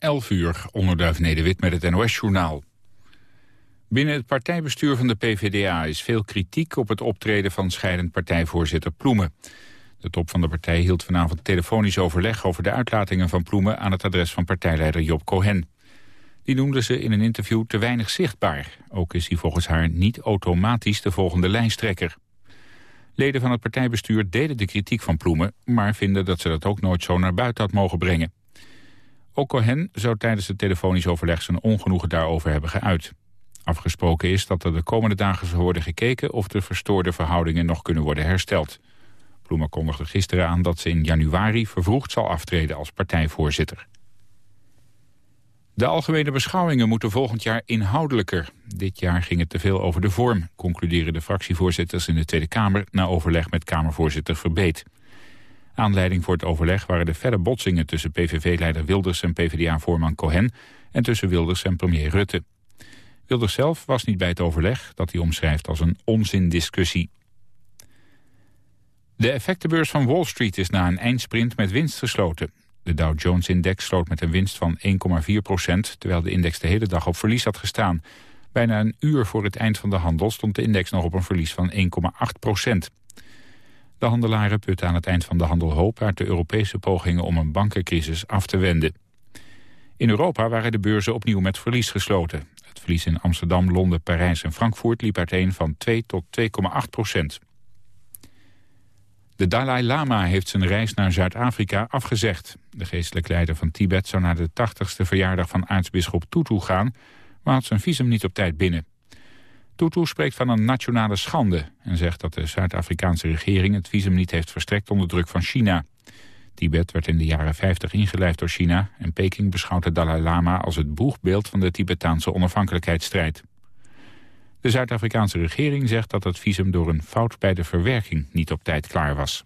11 uur, onderduif Nederwit met het NOS-journaal. Binnen het partijbestuur van de PVDA is veel kritiek op het optreden van scheidend partijvoorzitter Ploemen. De top van de partij hield vanavond telefonisch overleg over de uitlatingen van Ploemen aan het adres van partijleider Job Cohen. Die noemde ze in een interview te weinig zichtbaar. Ook is hij volgens haar niet automatisch de volgende lijsttrekker. Leden van het partijbestuur deden de kritiek van Ploemen... maar vinden dat ze dat ook nooit zo naar buiten had mogen brengen. Ook zou tijdens het telefonisch overleg zijn ongenoegen daarover hebben geuit. Afgesproken is dat er de komende dagen zal worden gekeken... of de verstoorde verhoudingen nog kunnen worden hersteld. Ploemen kondigde gisteren aan dat ze in januari vervroegd zal aftreden als partijvoorzitter. De algemene beschouwingen moeten volgend jaar inhoudelijker. Dit jaar ging het te veel over de vorm, concluderen de fractievoorzitters in de Tweede Kamer... na overleg met Kamervoorzitter Verbeet. Aanleiding voor het overleg waren de verre botsingen tussen PVV-leider Wilders en PvdA-voorman Cohen... en tussen Wilders en premier Rutte. Wilders zelf was niet bij het overleg, dat hij omschrijft als een onzindiscussie. De effectenbeurs van Wall Street is na een eindsprint met winst gesloten. De Dow Jones-index sloot met een winst van 1,4 procent... terwijl de index de hele dag op verlies had gestaan. Bijna een uur voor het eind van de handel stond de index nog op een verlies van 1,8 procent. De handelaren putten aan het eind van de handel hoop... uit de Europese pogingen om een bankencrisis af te wenden. In Europa waren de beurzen opnieuw met verlies gesloten. Het verlies in Amsterdam, Londen, Parijs en Frankfurt liep uiteen van 2 tot 2,8 procent. De Dalai Lama heeft zijn reis naar Zuid-Afrika afgezegd. De geestelijk leider van Tibet zou naar de 80ste verjaardag van aartsbisschop Tutu gaan... maar had zijn visum niet op tijd binnen. Tutu spreekt van een nationale schande... en zegt dat de Zuid-Afrikaanse regering het visum niet heeft verstrekt onder druk van China. Tibet werd in de jaren 50 ingelijfd door China... en Peking beschouwt de Dalai Lama als het boegbeeld van de Tibetaanse onafhankelijkheidsstrijd. De Zuid-Afrikaanse regering zegt dat het visum door een fout bij de verwerking niet op tijd klaar was.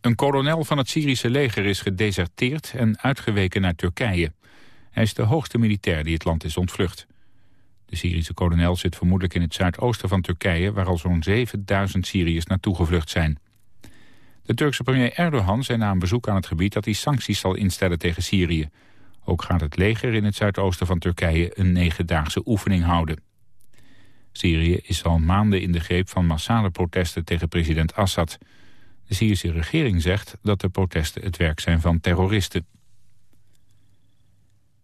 Een kolonel van het Syrische leger is gedeserteerd en uitgeweken naar Turkije. Hij is de hoogste militair die het land is ontvlucht. De Syrische kolonel zit vermoedelijk in het zuidoosten van Turkije... waar al zo'n 7000 Syriërs naartoe gevlucht zijn. De Turkse premier Erdogan zei na een bezoek aan het gebied... dat hij sancties zal instellen tegen Syrië. Ook gaat het leger in het zuidoosten van Turkije een negendaagse oefening houden. Syrië is al maanden in de greep van massale protesten tegen president Assad. De Syrische regering zegt dat de protesten het werk zijn van terroristen.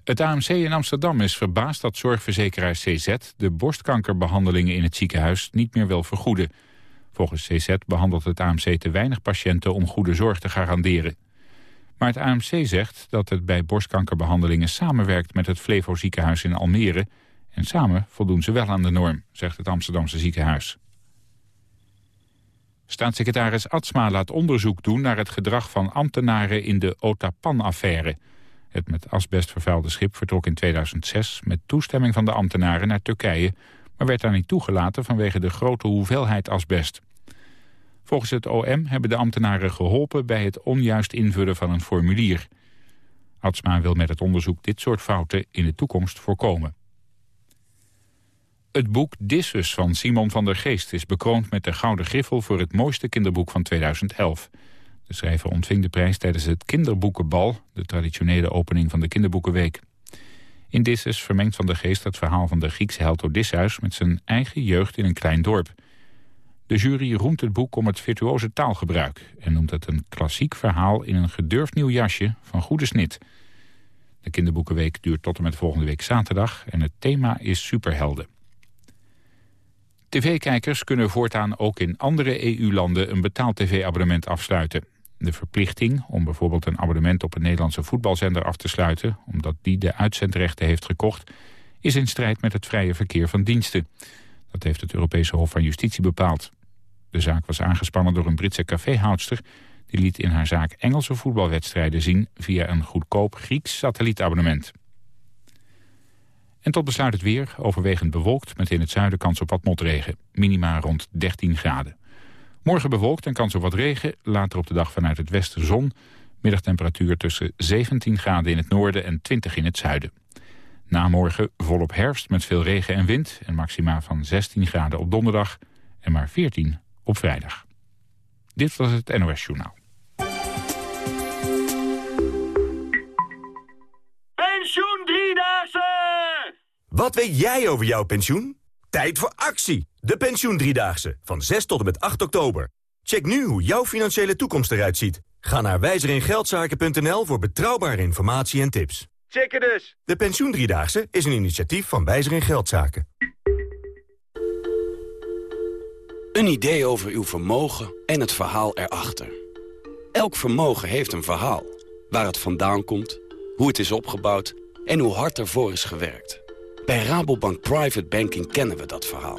Het AMC in Amsterdam is verbaasd dat zorgverzekeraar CZ... de borstkankerbehandelingen in het ziekenhuis niet meer wil vergoeden. Volgens CZ behandelt het AMC te weinig patiënten om goede zorg te garanderen. Maar het AMC zegt dat het bij borstkankerbehandelingen samenwerkt met het Flevo ziekenhuis in Almere. En samen voldoen ze wel aan de norm, zegt het Amsterdamse ziekenhuis. Staatssecretaris Atsma laat onderzoek doen naar het gedrag van ambtenaren in de Otapan-affaire. Het met asbest vervuilde schip vertrok in 2006 met toestemming van de ambtenaren naar Turkije, maar werd daar niet toegelaten vanwege de grote hoeveelheid asbest. Volgens het OM hebben de ambtenaren geholpen bij het onjuist invullen van een formulier. Atsma wil met het onderzoek dit soort fouten in de toekomst voorkomen. Het boek Dissus van Simon van der Geest is bekroond met de Gouden Griffel voor het mooiste kinderboek van 2011. De schrijver ontving de prijs tijdens het Kinderboekenbal, de traditionele opening van de Kinderboekenweek. In Dissus vermengt Van der Geest het verhaal van de Griekse held Odysseus met zijn eigen jeugd in een klein dorp. De jury roemt het boek om het virtuoze taalgebruik... en noemt het een klassiek verhaal in een gedurfd nieuw jasje van goede snit. De kinderboekenweek duurt tot en met volgende week zaterdag... en het thema is superhelden. TV-kijkers kunnen voortaan ook in andere EU-landen... een betaald tv-abonnement afsluiten. De verplichting om bijvoorbeeld een abonnement op een Nederlandse voetbalzender af te sluiten... omdat die de uitzendrechten heeft gekocht... is in strijd met het vrije verkeer van diensten. Dat heeft het Europese Hof van Justitie bepaald. De zaak was aangespannen door een Britse caféhoudster... die liet in haar zaak Engelse voetbalwedstrijden zien... via een goedkoop Grieks satellietabonnement. En tot besluit het weer, overwegend bewolkt... met in het zuiden kans op wat motregen. Minima rond 13 graden. Morgen bewolkt en kans op wat regen. Later op de dag vanuit het westen zon. Middagtemperatuur tussen 17 graden in het noorden en 20 in het zuiden. Na morgen volop herfst met veel regen en wind. En maxima van 16 graden op donderdag en maar 14 op vrijdag. Dit was het NOS Journaal. Pensioen Driedaagse! Wat weet jij over jouw pensioen? Tijd voor actie! De pensioendriedaagse van 6 tot en met 8 oktober. Check nu hoe jouw financiële toekomst eruit ziet. Ga naar wijzeringeldzaken.nl voor betrouwbare informatie en tips. Checken dus! De pensioendriedaagse is een initiatief van Wijzer in Geldzaken. Een idee over uw vermogen en het verhaal erachter. Elk vermogen heeft een verhaal. Waar het vandaan komt, hoe het is opgebouwd en hoe hard ervoor is gewerkt. Bij Rabobank Private Banking kennen we dat verhaal.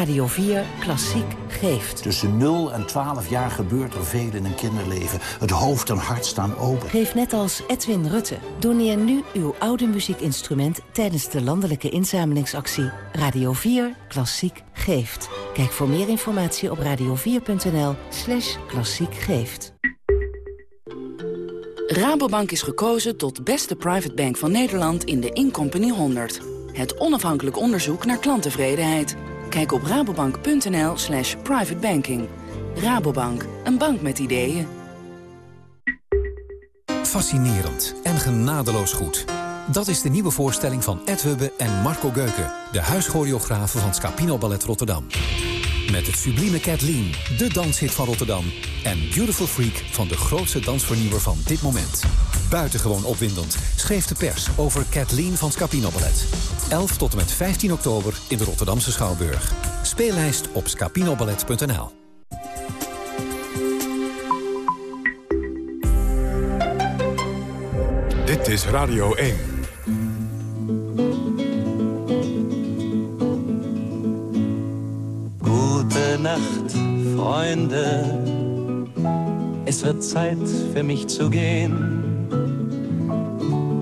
Radio 4 Klassiek geeft. Tussen 0 en 12 jaar gebeurt er veel in een kinderleven. Het hoofd en hart staan open. Geef net als Edwin Rutte. Doneer nu uw oude muziekinstrument tijdens de landelijke inzamelingsactie Radio 4 Klassiek geeft. Kijk voor meer informatie op radio4.nl slash klassiek geeft. Rabobank is gekozen tot beste private bank van Nederland in de Incompany 100. Het onafhankelijk onderzoek naar klanttevredenheid. Kijk op rabobank.nl slash privatebanking. Rabobank, een bank met ideeën. Fascinerend en genadeloos goed. Dat is de nieuwe voorstelling van Ed Hubbe en Marco Geuken... de huischoreografen van Scapino Ballet Rotterdam. Met het sublieme Kathleen, de danshit van Rotterdam... en Beautiful Freak van de grootste dansvernieuwer van dit moment. Buitengewoon opwindend schreef de pers over Kathleen van Scapino Ballet. 11 tot en met 15 oktober in de Rotterdamse Schouwburg. Speellijst op scapinoballet.nl Dit is Radio 1. Gute Nacht, Freunde. Es wird Zeit für mich zu gehen.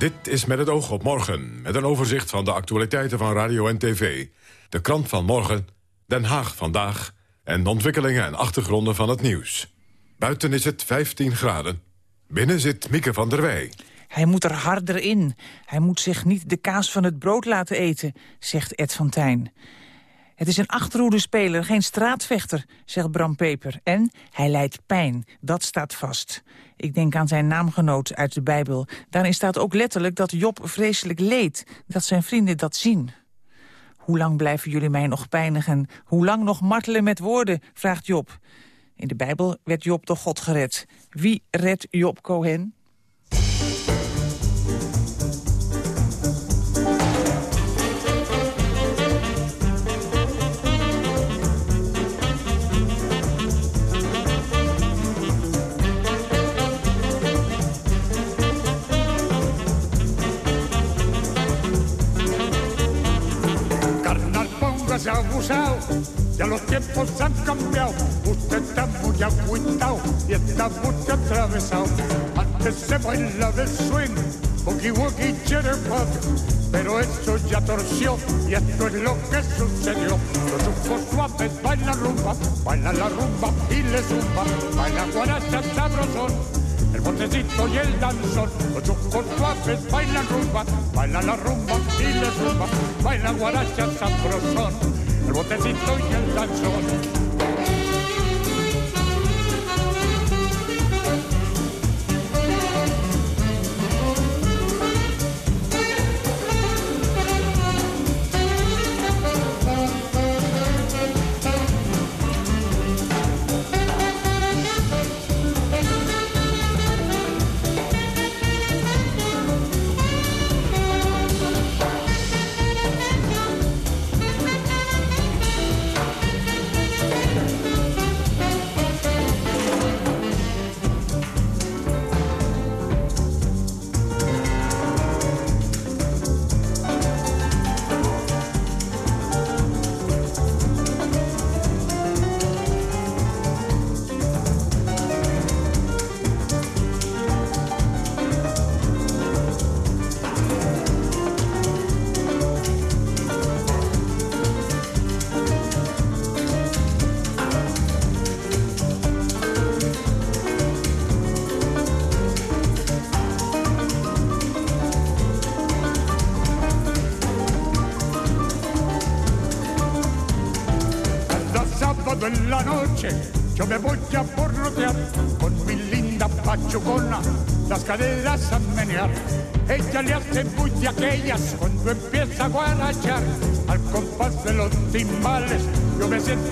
Dit is met het oog op morgen, met een overzicht van de actualiteiten van radio en tv. De krant van morgen, Den Haag vandaag... en de ontwikkelingen en achtergronden van het nieuws. Buiten is het 15 graden. Binnen zit Mieke van der Wij. Hij moet er harder in. Hij moet zich niet de kaas van het brood laten eten, zegt Ed van Tijn. Het is een achterhoede-speler, geen straatvechter, zegt Bram Peper. En hij lijdt pijn, dat staat vast. Ik denk aan zijn naamgenoot uit de Bijbel. Daarin staat ook letterlijk dat Job vreselijk leed, dat zijn vrienden dat zien. Hoe lang blijven jullie mij nog pijnigen? Hoe lang nog martelen met woorden? vraagt Job. In de Bijbel werd Job door God gered. Wie redt Job Cohen? Ha abusado, ya los tiempos han cambiado, usted está muy agüitado y está mucho atravesado. Antes se baila de swing, boogie woogie jitterbug, pero eso ya torció y esto es lo que sucedió. Los ojos suaves bailan rumba, baila la rumba y le zumba, baila guaracha sabrosón el botecito y el danzón, los chocos suaves bailan rumba, baila la rumba y le zumba, baila guaracha sabrosón, el botecito y el danzón.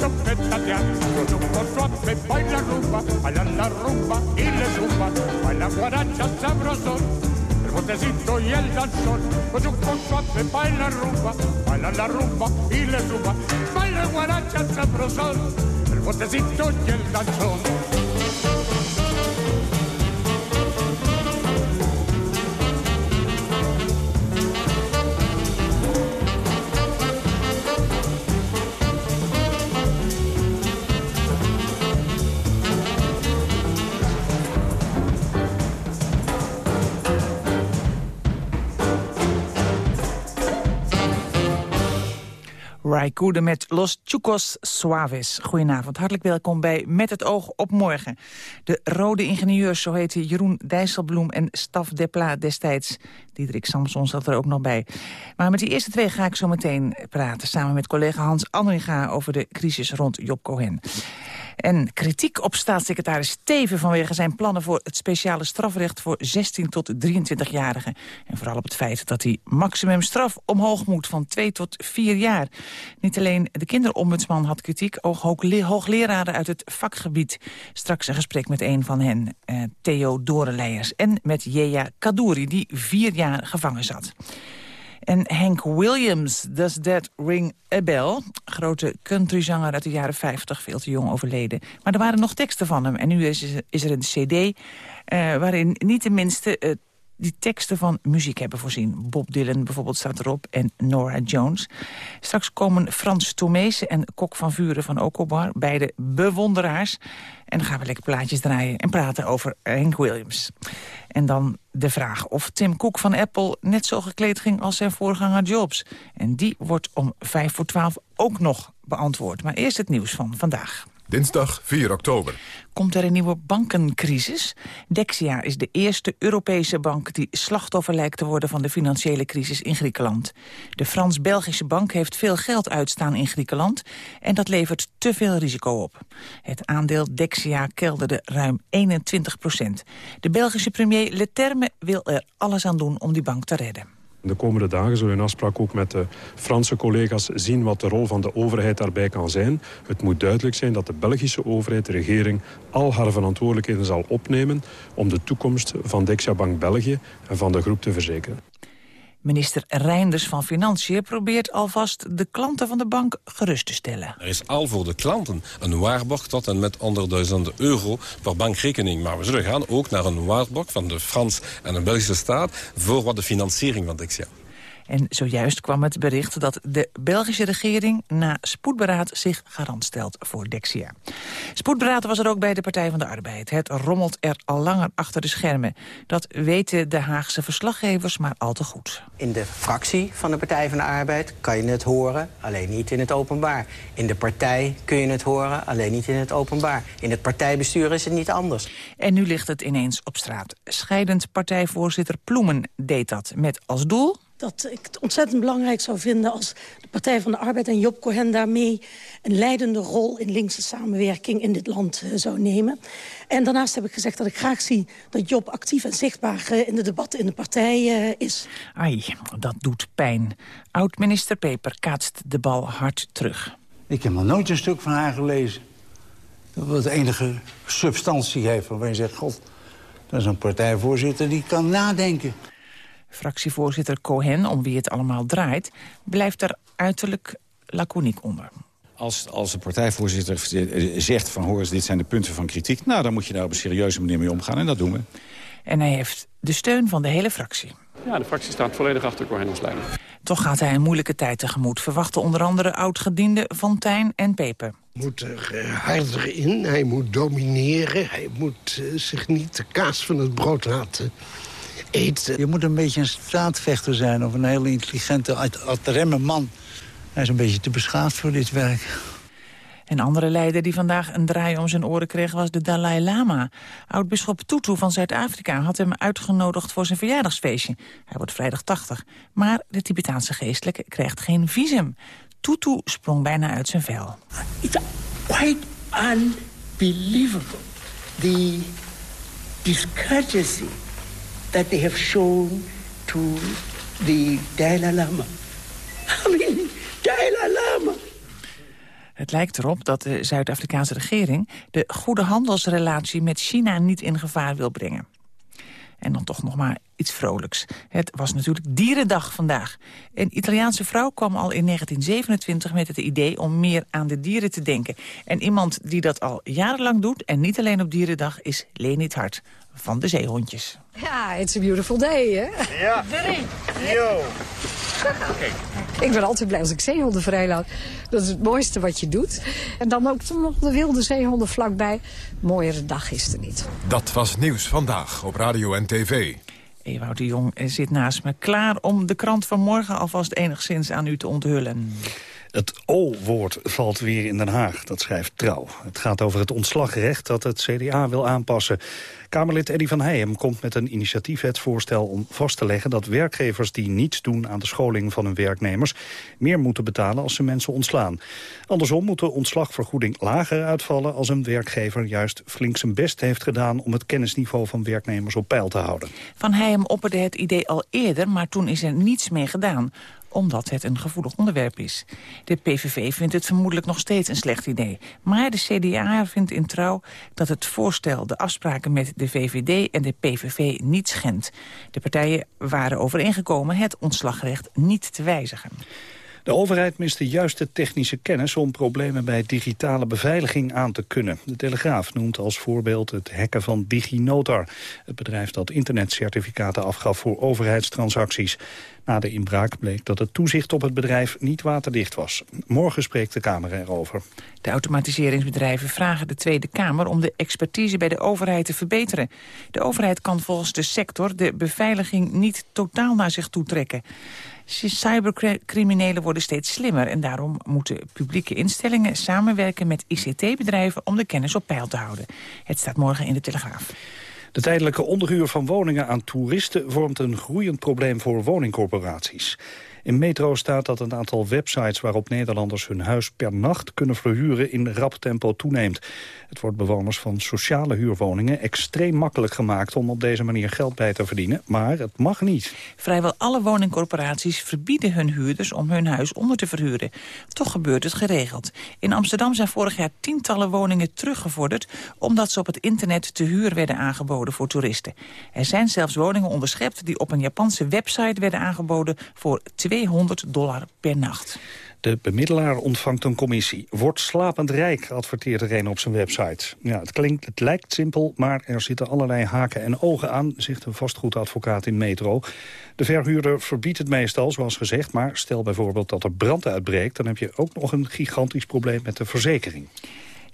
Yo petatear. Con un poco suave baila rumba, baila la rumba y le zumba. Baila guaracha sabrosón, el botecito y el danzón. Con un suave baila rumba, baila la rumba y le zumba. Baila guaracha sabrosón, el botecito y el danzón. Raikude met Los Chucos Suaves. Goedenavond, hartelijk welkom bij Met het oog op morgen. De rode ingenieurs, zo heette Jeroen Dijsselbloem en Staf Depla destijds. Diederik Samson zat er ook nog bij. Maar met die eerste twee ga ik zo meteen praten... samen met collega Hans Andringa over de crisis rond Job Cohen. En kritiek op staatssecretaris Steven vanwege zijn plannen voor het speciale strafrecht voor 16 tot 23-jarigen. En vooral op het feit dat hij maximumstraf omhoog moet van 2 tot 4 jaar. Niet alleen de kinderombudsman had kritiek, ook hoogleraren uit het vakgebied. Straks een gesprek met een van hen, eh, Theo Dorenleijers. En met Jeja Kadouri, die vier jaar gevangen zat. En Hank Williams, Does That Ring a Bell? Grote countryzanger uit de jaren 50, veel te jong overleden. Maar er waren nog teksten van hem. En nu is, is er een cd uh, waarin niet tenminste uh, die teksten van muziek hebben voorzien. Bob Dylan bijvoorbeeld staat erop en Nora Jones. Straks komen Frans Tomees en Kok van Vuren van Okobar, beide bewonderaars. En dan gaan we lekker plaatjes draaien en praten over Hank Williams. En dan de vraag of Tim Cook van Apple net zo gekleed ging als zijn voorganger Jobs. En die wordt om vijf voor twaalf ook nog beantwoord. Maar eerst het nieuws van vandaag. Dinsdag 4 oktober. Komt er een nieuwe bankencrisis? Dexia is de eerste Europese bank die slachtoffer lijkt te worden van de financiële crisis in Griekenland. De Frans-Belgische bank heeft veel geld uitstaan in Griekenland en dat levert te veel risico op. Het aandeel Dexia kelderde ruim 21 procent. De Belgische premier Leterme wil er alles aan doen om die bank te redden. De komende dagen zullen we in afspraak ook met de Franse collega's zien wat de rol van de overheid daarbij kan zijn. Het moet duidelijk zijn dat de Belgische overheid, de regering, al haar verantwoordelijkheden zal opnemen om de toekomst van Dexia Bank België en van de groep te verzekeren. Minister Reinders van Financiën probeert alvast de klanten van de bank gerust te stellen. Er is al voor de klanten een waarborg tot en met 100.000 euro per bankrekening. Maar we zullen gaan ook naar een waarborg van de Frans en de Belgische staat voor wat de financiering van Dexia. En zojuist kwam het bericht dat de Belgische regering na spoedberaad zich garant stelt voor Dexia. Spoedberaad was er ook bij de Partij van de Arbeid. Het rommelt er al langer achter de schermen. Dat weten de Haagse verslaggevers maar al te goed. In de fractie van de Partij van de Arbeid kan je het horen, alleen niet in het openbaar. In de partij kun je het horen, alleen niet in het openbaar. In het partijbestuur is het niet anders. En nu ligt het ineens op straat. Scheidend partijvoorzitter Ploemen deed dat met als doel dat ik het ontzettend belangrijk zou vinden... als de Partij van de Arbeid en Job Cohen daarmee... een leidende rol in linkse samenwerking in dit land uh, zou nemen. En daarnaast heb ik gezegd dat ik graag zie... dat Job actief en zichtbaar uh, in de debatten in de partij uh, is. Ai, dat doet pijn. Oud-minister Peper kaatst de bal hard terug. Ik heb nog nooit een stuk van haar gelezen. Dat wat enige substantie heeft waarvan je zegt... God, dat is een partijvoorzitter die kan nadenken. Fractievoorzitter Cohen, om wie het allemaal draait... blijft er uiterlijk laconiek onder. Als, als de partijvoorzitter zegt van... hoor eens, dit zijn de punten van kritiek... nou, dan moet je daar op een serieuze manier mee omgaan. En dat doen we. En hij heeft de steun van de hele fractie. Ja, de fractie staat volledig achter Cohen als leider. Toch gaat hij een moeilijke tijd tegemoet. Verwachten onder andere oud-gedienden Van Tijn en Peper. Hij moet er harder in, hij moet domineren. Hij moet uh, zich niet de kaas van het brood laten eten. Je moet een beetje een straatvechter zijn of een hele intelligente, remmen man. Hij is een beetje te beschaafd voor dit werk. Een andere leider die vandaag een draai om zijn oren kreeg was de Dalai Lama. Oud-bisschop Tutu van Zuid-Afrika had hem uitgenodigd voor zijn verjaardagsfeestje. Hij wordt vrijdag 80. Maar de Tibetaanse geestelijke krijgt geen visum. Tutu sprong bijna uit zijn vel. quite unbelievable. The discourtesy that they have shown to the Dalai Lama. I mean, Dalai Lama. Het lijkt erop dat de Zuid-Afrikaanse regering... de goede handelsrelatie met China niet in gevaar wil brengen. En dan toch nog maar iets vrolijks. Het was natuurlijk Dierendag vandaag. Een Italiaanse vrouw kwam al in 1927 met het idee om meer aan de dieren te denken. En iemand die dat al jarenlang doet, en niet alleen op Dierendag, is Leni Hart van de zeehondjes. Ja, it's a beautiful day, hè? Ja. Yo. Ik ben altijd blij als ik zeehonden vrijlaat. Dat is het mooiste wat je doet. En dan ook nog de wilde zeehonden vlakbij. Mooiere dag is er niet. Dat was Nieuws Vandaag op Radio en TV. Ewout de Jong zit naast me klaar om de krant van morgen alvast enigszins aan u te onthullen. Het O-woord valt weer in Den Haag, dat schrijft Trouw. Het gaat over het ontslagrecht dat het CDA wil aanpassen. Kamerlid Eddy van Heijem komt met een initiatiefwetsvoorstel om vast te leggen dat werkgevers die niets doen aan de scholing van hun werknemers meer moeten betalen als ze mensen ontslaan. Andersom moet de ontslagvergoeding lager uitvallen als een werkgever juist flink zijn best heeft gedaan om het kennisniveau van werknemers op peil te houden. Van Heijem opperde het idee al eerder, maar toen is er niets mee gedaan omdat het een gevoelig onderwerp is. De PVV vindt het vermoedelijk nog steeds een slecht idee. Maar de CDA vindt in trouw dat het voorstel de afspraken met de VVD en de PVV niet schendt. De partijen waren overeengekomen het ontslagrecht niet te wijzigen. De overheid mist de juiste technische kennis om problemen bij digitale beveiliging aan te kunnen. De Telegraaf noemt als voorbeeld het hacken van DigiNotar, het bedrijf dat internetcertificaten afgaf voor overheidstransacties. Na de inbraak bleek dat het toezicht op het bedrijf niet waterdicht was. Morgen spreekt de Kamer erover. De automatiseringsbedrijven vragen de Tweede Kamer om de expertise bij de overheid te verbeteren. De overheid kan volgens de sector de beveiliging niet totaal naar zich toe trekken. Cybercriminelen worden steeds slimmer en daarom moeten publieke instellingen samenwerken met ICT-bedrijven om de kennis op peil te houden. Het staat morgen in de Telegraaf. De tijdelijke onderhuur van woningen aan toeristen vormt een groeiend probleem voor woningcorporaties. In Metro staat dat het aantal websites waarop Nederlanders hun huis per nacht kunnen verhuren in rap tempo toeneemt. Het wordt bewoners van sociale huurwoningen extreem makkelijk gemaakt om op deze manier geld bij te verdienen, maar het mag niet. Vrijwel alle woningcorporaties verbieden hun huurders om hun huis onder te verhuren. Toch gebeurt het geregeld. In Amsterdam zijn vorig jaar tientallen woningen teruggevorderd omdat ze op het internet te huur werden aangeboden voor toeristen. Er zijn zelfs woningen onderschept die op een Japanse website werden aangeboden voor 200 dollar per nacht. De bemiddelaar ontvangt een commissie. Wordt slapend rijk, adverteert er een op zijn website. Ja, het, klinkt, het lijkt simpel, maar er zitten allerlei haken en ogen aan... zegt een vastgoedadvocaat in Metro. De verhuurder verbiedt het meestal, zoals gezegd... maar stel bijvoorbeeld dat er brand uitbreekt... dan heb je ook nog een gigantisch probleem met de verzekering.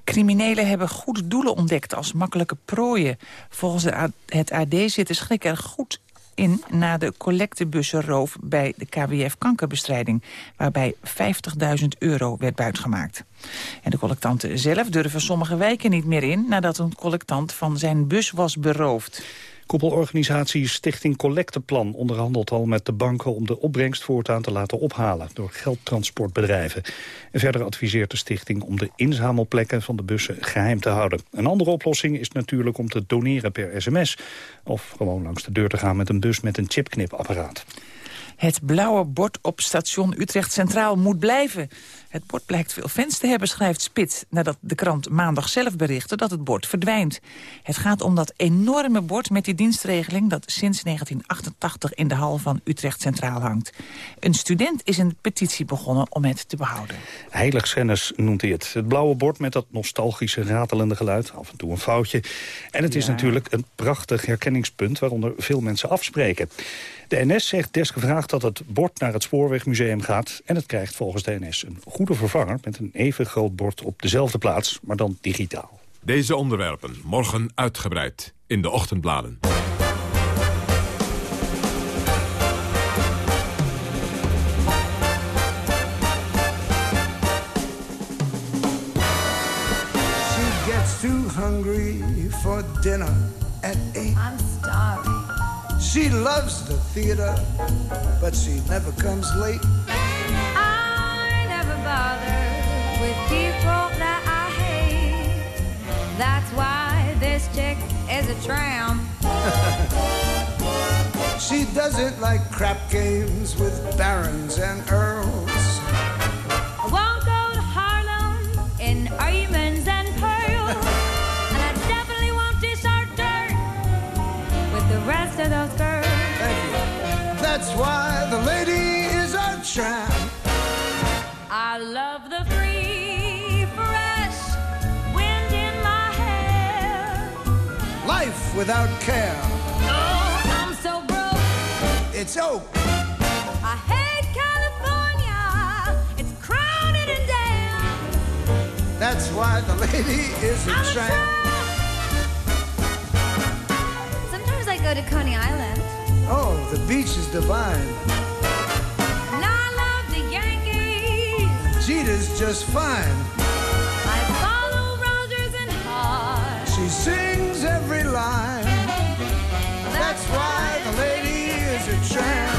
Criminelen hebben goede doelen ontdekt als makkelijke prooien. Volgens het AD zit de schrik er goed in na de collectebussenroof bij de KWF kankerbestrijding, waarbij 50.000 euro werd buitgemaakt. En de collectanten zelf durven sommige wijken niet meer in nadat een collectant van zijn bus was beroofd. Koepelorganisatie Stichting Collecteplan onderhandelt al met de banken om de opbrengst voortaan te laten ophalen door geldtransportbedrijven. En verder adviseert de stichting om de inzamelplekken van de bussen geheim te houden. Een andere oplossing is natuurlijk om te doneren per sms of gewoon langs de deur te gaan met een bus met een chipknipapparaat. Het blauwe bord op station Utrecht Centraal moet blijven. Het bord blijkt veel fans te hebben, schrijft Spit... nadat de krant maandag zelf berichtte dat het bord verdwijnt. Het gaat om dat enorme bord met die dienstregeling... dat sinds 1988 in de hal van Utrecht Centraal hangt. Een student is een petitie begonnen om het te behouden. Heiligschennis noemt hij het. Het blauwe bord met dat nostalgische ratelende geluid. Af en toe een foutje. En het is natuurlijk een prachtig herkenningspunt... waaronder veel mensen afspreken. De NS zegt desgevraagd dat het bord naar het Spoorwegmuseum gaat... en het krijgt volgens de NS een goede vervanger... met een even groot bord op dezelfde plaats, maar dan digitaal. Deze onderwerpen morgen uitgebreid in de ochtendbladen. She gets too hungry for dinner at eight. I'm starving. She loves the theater, but she never comes late. other with people that I hate. That's why this chick is a tramp. she doesn't like crap games with barons and earls. I won't go to Harlem in diamonds and pearls. and I definitely won't dish our dirt with the rest of those girls. I love the free, fresh wind in my hair. Life without care. Oh, I'm so broke. It's oak. I hate California. It's crowded and damn. That's why the lady is a I'm a tramp. Sometimes I go to Coney Island. Oh, the beach is divine. Jeter's just fine. I follow Rogers and Hart. She sings every line. That's why the lady is a tramp.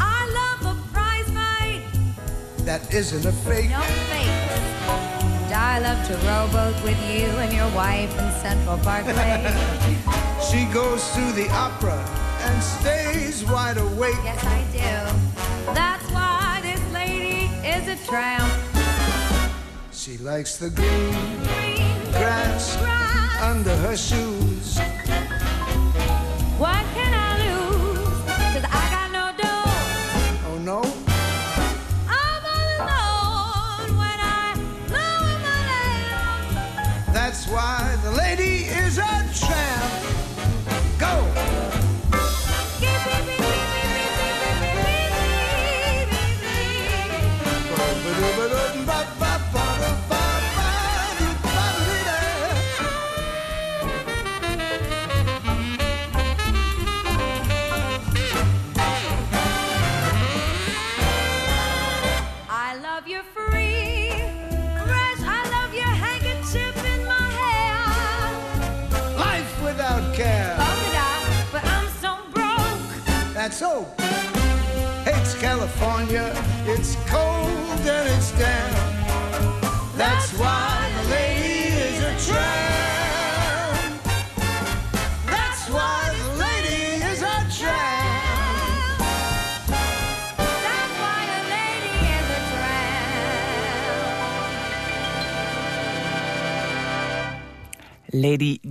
I love a prize fight. That isn't a fake. No fakes. And I love to rowboat with you and your wife in Central Parkway. She goes to the opera and stays wide awake. yes, I do. That's why this lady She likes the green grass under her shoes. What can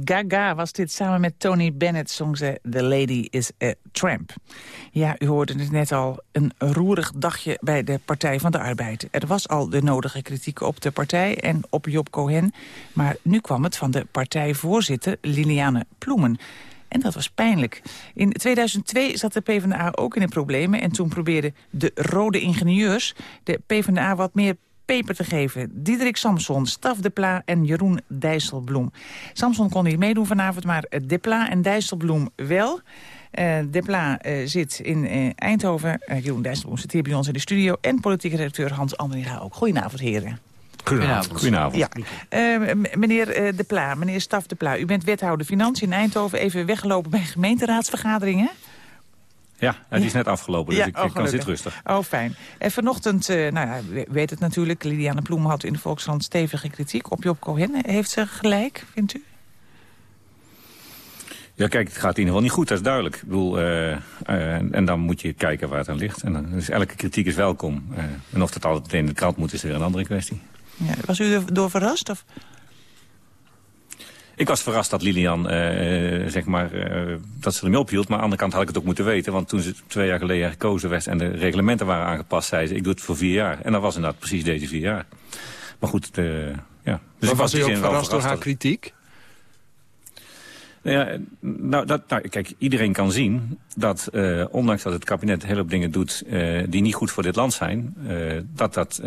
Gaga was dit samen met Tony Bennett zong ze The Lady is a Tramp. Ja, u hoorde het net al, een roerig dagje bij de Partij van de Arbeid. Er was al de nodige kritiek op de partij en op Job Cohen... maar nu kwam het van de partijvoorzitter Liliane Ploemen. En dat was pijnlijk. In 2002 zat de PvdA ook in de problemen... en toen probeerden de rode ingenieurs de PvdA wat meer peper te geven. Diederik Samson, Staf de Pla en Jeroen Dijsselbloem. Samson kon niet meedoen vanavond, maar De Pla en Dijsselbloem wel. Eh, de Pla eh, zit in eh, Eindhoven. Eh, Jeroen Dijsselbloem zit hier bij ons in de studio. En politieke redacteur Hans Andringa ook. Goedenavond, heren. Goedenavond. Goedenavond. Ja. Eh, meneer eh, De Pla, meneer Staf De Pla, u bent wethouder Financiën in Eindhoven. Even weggelopen bij gemeenteraadsvergaderingen. Ja, het is net afgelopen, dus Ja, ik, oh, kan zitten rustig. Oh, fijn. En vanochtend, eh, nou weet het natuurlijk... Liliane Ploem had in de Volkskrant stevige kritiek op Job Cohen. Heeft ze gelijk, vindt u? Ja, kijk, het gaat in ieder geval niet goed, dat is duidelijk. Ik bedoel, eh, eh, en dan moet je kijken waar het aan ligt. En dan, dus elke kritiek is welkom. En of dat altijd meteen in de krant moet, is weer een andere kwestie. Ja, was u erdoor verrast? Of? Ik was verrast dat Lilian, eh, zeg maar, eh, dat ze ermee ophield. Maar aan de andere kant had ik het ook moeten weten. Want toen ze twee jaar geleden gekozen werd en de reglementen waren aangepast... zei ze, ik doe het voor vier jaar. En dat was inderdaad precies deze vier jaar. Maar goed, de, ja. Dus maar ik was u ook verrast door haar kritiek? Nou ja, nou, dat, nou, kijk, iedereen kan zien dat, eh, ondanks dat het kabinet een hele hoop dingen doet eh, die niet goed voor dit land zijn, eh, dat, dat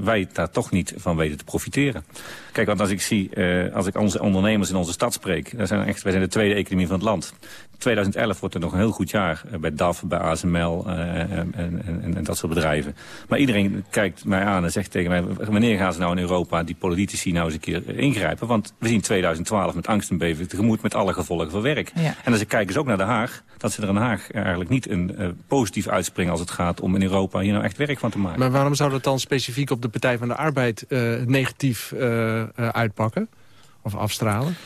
wij daar toch niet van weten te profiteren. Kijk, want als ik zie, als ik onze ondernemers in onze stad spreek, zijn echt, wij zijn de tweede economie van het land. 2011 wordt er nog een heel goed jaar eh, bij DAF, bij ASML eh, en, en, en, en dat soort bedrijven. Maar iedereen kijkt mij aan en zegt tegen mij, wanneer gaan ze nou in Europa die politici nou eens een keer ingrijpen? Want we zien 2012 met angst en beven tegemoet met alle gevolgen voor werk. Ja. En als ik kijk eens ook naar Den Haag, dat ze er in Den Haag eigenlijk niet een eh, positief uitspringen als het gaat om in Europa hier nou echt werk van te maken. Maar waarom zou dat dan specifiek op de Partij van de Arbeid eh, negatief eh, eh, uitpakken? Of afstralen?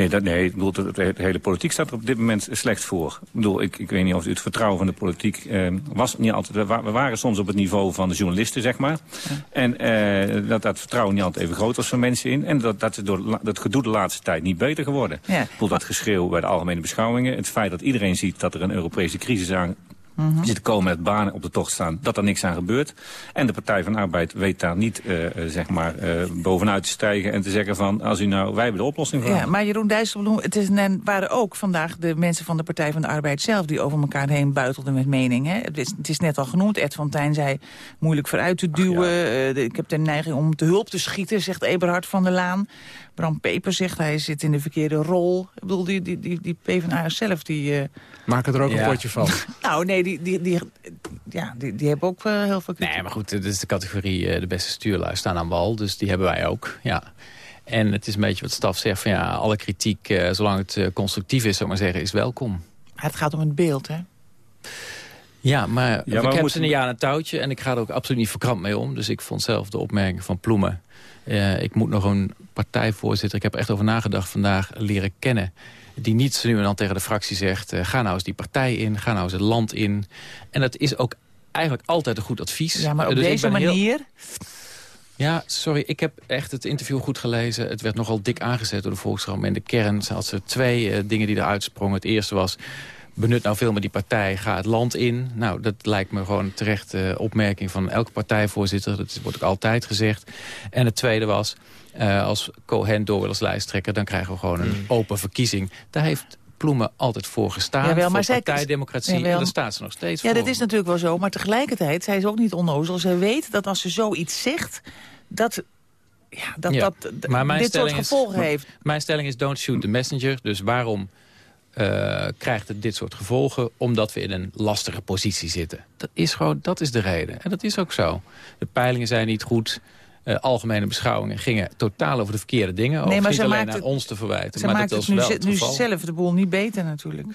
Nee, dat, nee ik bedoel, de, de, hele politiek staat er op dit moment slecht voor. Ik bedoel, ik, ik weet niet of het vertrouwen van de politiek eh, was niet altijd... We, waren soms op het niveau van de journalisten, zeg maar. En eh, dat dat vertrouwen niet altijd even groot was van mensen in. En dat, dat is door dat gedoe de laatste tijd niet beter geworden. Ja. Ik bedoel, dat geschreeuw bij de algemene beschouwingen. Het feit dat iedereen ziet dat er een Europese crisis aan Mm zitten komen met banen op de tocht staan, dat er niks aan gebeurt. En de Partij van Arbeid weet daar niet uh, zeg maar, uh, bovenuit te stijgen en te zeggen van, als u nou, wij hebben de oplossing voor. Ja, maar Jeroen Dijsselbloem, het is, en waren ook vandaag de mensen van de Partij van de Arbeid zelf die over elkaar heen buitelden met mening. Hè? Het, is, het is net al genoemd, Ed van Tijn zei moeilijk vooruit te duwen. Uh, de, ik heb de neiging om te hulp te schieten, zegt Eberhard van der Laan. Bram Peper zegt hij zit in de verkeerde rol. Ik bedoel, die, die, die, die PvdA zelf, die... Uh... Maken er ook een potje van. nou, nee, die, die, die, ja, die, die hebben ook uh, heel veel kritiek. Nee, maar goed, dit is de categorie uh, de beste stuurlui staan aan wal. Dus die hebben wij ook, ja. En het is een beetje wat Staf zegt van ja, alle kritiek, zolang het constructief is, zou maar zeggen, is welkom. Het gaat om het beeld, hè? Ja, maar, ja, maar ik heb moeten... een jaar een touwtje en ik ga er ook absoluut niet verkrampt mee om. Dus ik vond zelf de opmerking van Ploemen uh, ik moet nog een partijvoorzitter, ik heb er echt over nagedacht vandaag, leren kennen. Die niet nu en dan tegen de fractie zegt, uh, ga nou eens die partij in, ga nou eens het land in. En dat is ook eigenlijk altijd een goed advies. Ja, maar op dus deze manier... Heel... Ja, sorry, ik heb echt het interview goed gelezen. Het werd nogal dik aangezet door de Volkskrant. in de kern had ze twee uh, dingen die eruit sprongen. Het eerste was, benut nou veel met die partij, ga het land in. Nou, dat lijkt me gewoon een terechte opmerking van elke partijvoorzitter. Dat wordt ook altijd gezegd. En het tweede was, uh, als Cohen door wil als lijsttrekker... dan krijgen we gewoon een hmm. open verkiezing. Daar heeft Ploemen altijd voor gestaan. Jawel, maar voor partijdemocratie. En daar staat ze nog steeds ja, voor. Ja, dat is natuurlijk wel zo. Maar tegelijkertijd, zij is ook niet onnozel. Zij weet dat als ze zoiets zegt... dat ja, dat, ja. dat maar dit soort gevolgen heeft. Mijn stelling is don't shoot the messenger. Dus waarom uh, krijgt het dit soort gevolgen... omdat we in een lastige positie zitten. Dat is gewoon, dat is de reden. En dat is ook zo. De peilingen zijn niet goed. Uh, algemene beschouwingen gingen totaal over de verkeerde dingen. Nee, maar niet alleen naar ons te verwijten. Ze maar maakt dat het nu, nu zelf de boel niet beter natuurlijk.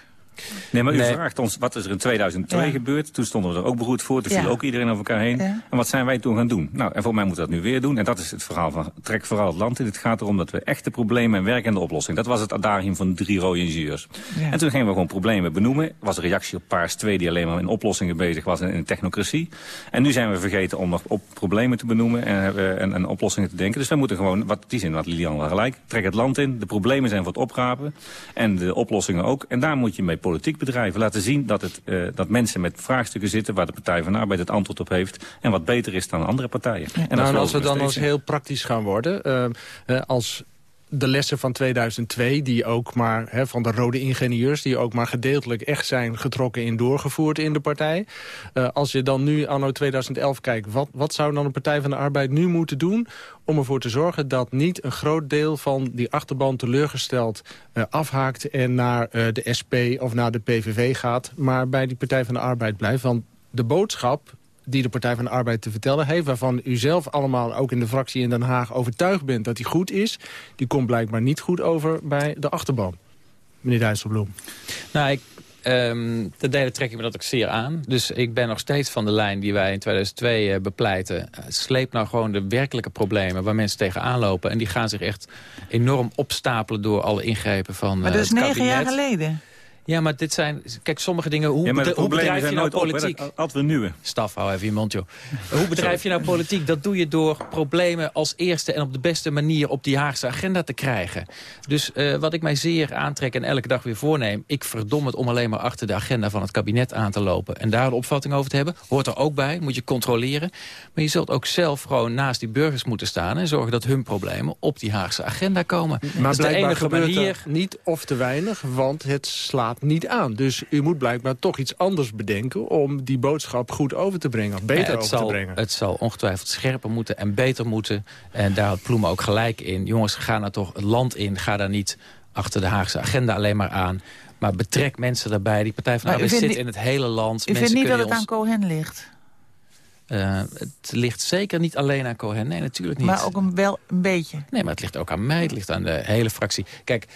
Nee, maar u vraagt ons, wat is er in 2002 gebeurd? Toen stonden we er ook beroerd voor. Toen viel ook iedereen over elkaar heen. En wat zijn wij toen gaan doen? Nou, en voor mij moeten we dat nu weer doen. En dat is het verhaal van trek vooral het land in. Het gaat erom dat we echte problemen en werkende oplossing. Dat was het adagium van drie rode ingenieurs. En toen gingen we gewoon problemen benoemen. was een reactie op Paars 2 die alleen maar in oplossingen bezig was en in technocratie. En nu zijn we vergeten om nog op problemen te benoemen en, en, en oplossingen te denken. Dus we moeten gewoon, wat die zin had Lilian wel gelijk, trek het land in. De problemen zijn voor het oprapen. En de oplossingen ook. En daar moet je mee politiek bedrijven laten zien dat, het, uh, dat mensen met vraagstukken zitten... waar de Partij van de Arbeid het antwoord op heeft... en wat beter is dan andere partijen. En nou, als we dan eens heel praktisch gaan worden... Uh, als de lessen van 2002, die ook maar van de rode ingenieurs... die ook maar gedeeltelijk echt zijn getrokken in doorgevoerd in de partij. Uh, als je dan nu anno 2011 kijkt... Wat, wat zou dan de Partij van de Arbeid nu moeten doen... om ervoor te zorgen dat niet een groot deel van die achterban teleurgesteld uh, afhaakt... en naar uh, de SP of naar de PVV gaat, maar bij die Partij van de Arbeid blijft. Want de boodschap die de Partij van de Arbeid te vertellen heeft... waarvan u zelf allemaal ook in de fractie in Den Haag overtuigd bent dat die goed is... die komt blijkbaar niet goed over bij de achterban. Meneer Dijsselbloem. Nou, ik, um, ten dele trek ik me dat ook zeer aan. Dus ik ben nog steeds van de lijn die wij in 2002 uh, bepleiten. Uh, sleep nou gewoon de werkelijke problemen waar mensen tegenaan lopen. En die gaan zich echt enorm opstapelen door alle ingrepen van uh, Maar dat is negen jaar geleden. Ja, maar dit zijn... Kijk, sommige dingen... Hoe, ja, maar hoe bedrijf je nou politiek? Op, we nieuwe. Staf, hou even je mond, joh. hoe bedrijf je nou politiek? Dat doe je door problemen als eerste en op de beste manier op die Haagse agenda te krijgen. Dus uh, wat ik mij zeer aantrek en elke dag weer voorneem... ik verdom het om alleen maar achter de agenda van het kabinet aan te lopen... en daar een opvatting over te hebben. Hoort er ook bij, moet je controleren. Maar je zult ook zelf gewoon naast die burgers moeten staan... en zorgen dat hun problemen op die Haagse agenda komen. Maar dat is de enige manier... niet of te weinig, want het slaat niet aan. Dus u moet blijkbaar toch iets anders bedenken... om die boodschap goed over te brengen, of beter over zal, te brengen. Het zal ongetwijfeld scherper moeten en beter moeten. En daar had Ploemen ook gelijk in. Jongens, ga nou toch het land in. Ga daar niet achter de Haagse agenda alleen maar aan. Maar betrek mensen daarbij. Die Partij van de Arbeid zit in het hele land. U vindt niet dat het aan Cohen ligt? Uh, het ligt zeker niet alleen aan Cohen. Nee, natuurlijk niet. Maar ook een, wel een beetje? Nee, maar het ligt ook aan mij. Het ligt aan de hele fractie. Kijk,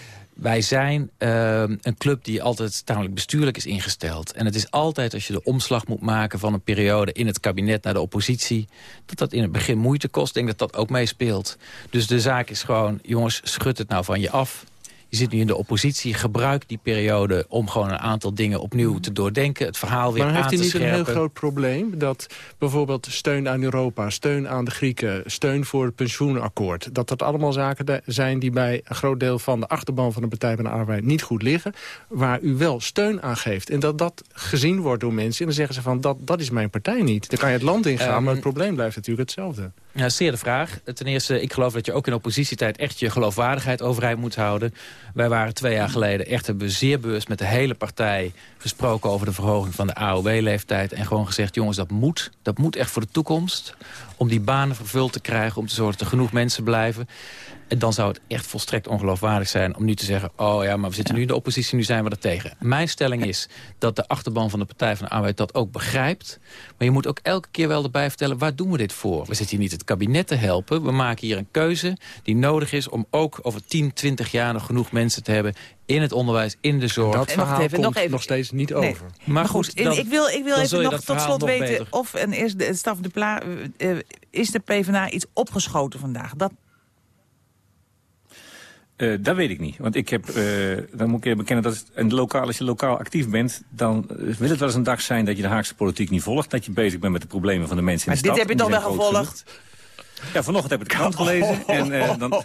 wij zijn uh, een club die altijd tamelijk bestuurlijk is ingesteld. En het is altijd als je de omslag moet maken van een periode in het kabinet naar de oppositie... dat dat in het begin moeite kost. Ik denk dat dat ook meespeelt. Dus de zaak is gewoon, jongens, schud het nou van je af. Je zit nu in de oppositie. Gebruik die periode om gewoon een aantal dingen opnieuw te doordenken. Het verhaal weer maar aan heeft te u niet scherpen. een heel groot probleem? Dat bijvoorbeeld steun aan Europa, steun aan de Grieken... steun voor het pensioenakkoord... dat dat allemaal zaken zijn die bij een groot deel van de achterban van de Partij van de Arbeid niet goed liggen... waar u wel steun aan geeft. En dat dat gezien wordt door mensen. En dan zeggen ze van, dat, dat is mijn partij niet. Dan kan je het land ingaan, Ehm, maar het probleem blijft natuurlijk hetzelfde. Ja, zeer de vraag. Ten eerste, ik geloof dat je ook in oppositietijd echt je geloofwaardigheid overeind moet houden. Wij waren twee jaar geleden echt hebben we zeer bewust met de hele partij gesproken over de verhoging van de AOW-leeftijd. En gewoon gezegd, jongens, dat moet. Dat moet echt voor de toekomst. Om die banen vervuld te krijgen, om te zorgen dat er genoeg mensen blijven. En dan zou het echt volstrekt ongeloofwaardig zijn om nu te zeggen... oh ja, maar we zitten nu in de oppositie, nu zijn we er tegen. Mijn stelling is dat de achterban van de Partij van de Arbeid dat ook begrijpt. Maar je moet ook elke keer wel erbij vertellen, waar doen we dit voor? We zitten hier niet het kabinet te helpen. We maken hier een keuze die nodig is om ook over 10, 20 jaar... nog genoeg mensen te hebben in het onderwijs, in de zorg. Dat verhaal even, nog komt even. nog steeds niet Nee. over. Maar goed, dan- ik wil, ik wil even nog tot slot nog weten... beter- of en eerst de staf de Pla... eh, is de PvdA iets opgeschoten vandaag? Dat, Eh, dat weet ik niet. Want ik heb, eh, dan moet ik bekennen dat het, en lokaal, als je lokaal actief bent... dan eh, wil het wel eens een dag zijn dat je de Haagse politiek niet volgt. Dat je bezig bent met de problemen van de mensen in maar de dit stad. heb je En toch wel gevolgd? genoeg. Ja, vanochtend heb ik de krant gelezen. En, eh, dan,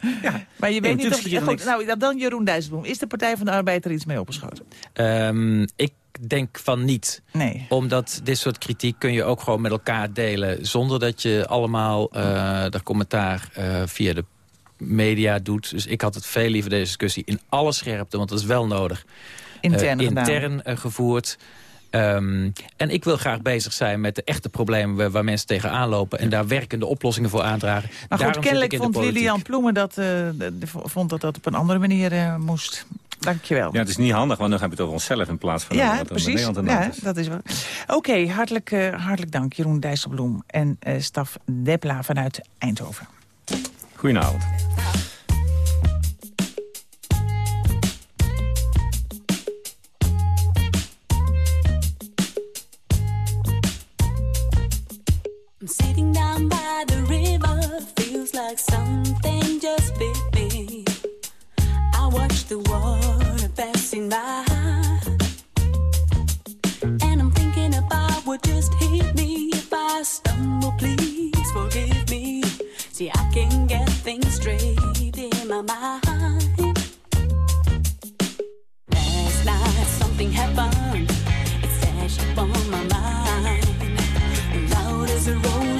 Maar je weet niet of... je Goed, nou, dan Jeroen Dijsselbloem. Is de Partij van de Arbeid er iets mee opgeschoten? Ehm, ik denk van niet. Nee. Omdat dit soort kritiek kun je ook gewoon met elkaar delen... zonder dat je allemaal eh dat commentaar eh, via de media doet. Dus ik had het veel liever deze discussie in alle scherpte... want dat is wel nodig. Intern eh, gedaan. intern eh, gevoerd. Ehm, en ik wil graag bezig zijn met de echte problemen waar, waar mensen tegenaan lopen... en daar werkende oplossingen voor aandragen. Maar Daarom goed, kennelijk vond. Lilian Ploemen dat, eh, vond dat dat op een andere manier eh, moest. Dankjewel. ja, het is niet handig, want dan heb je het over onszelf in plaats van over Ja, wat precies. Ja, is. dat is wel. Oké, hartelijk, eh, hartelijk dank Jeroen Dijsselbloem en eh, staf Depla vanuit Eindhoven. I'm sitting down by the river, feels like something just bit me. I watch the water passing by, and I'm thinking about what just hit me. If I stumble, please forgive me. See, I can get things straight in my mind. Last night something happened, it flashed upon my mind. Loud as a rolling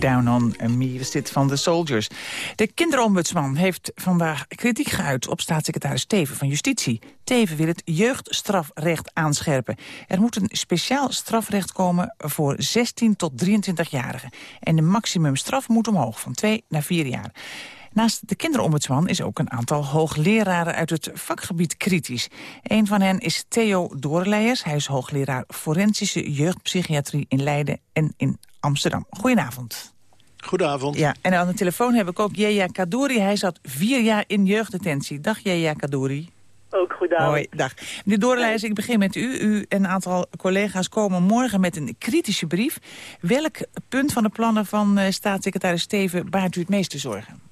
Down on Me was dit van de Soldiers. De kinderombudsman heeft vandaag kritiek geuit op staatssecretaris Teven van Justitie. Teven wil het jeugdstrafrecht aanscherpen. Er moet een speciaal strafrecht komen voor 16 tot 23-jarigen. En de maximumstraf moet omhoog, van 2 naar 4 jaar. Naast de kinderombudsman is ook een aantal hoogleraren uit het vakgebied kritisch. Een van hen is Theo Doorleijers. Hij is hoogleraar forensische jeugdpsychiatrie in Leiden en in Amsterdam. Goedenavond. Goedenavond. Ja, en aan de telefoon heb ik ook Jeja Kadouri. Hij zat vier jaar in jeugddetentie. Dag Jeja Kadouri. Ook goedenavond. Hoi, dag. Meneer Doorleijers, ik begin met u. U en een aantal collega's komen morgen met een kritische brief. Welk punt van de plannen van uh, staatssecretaris Steven baart u het meeste zorgen?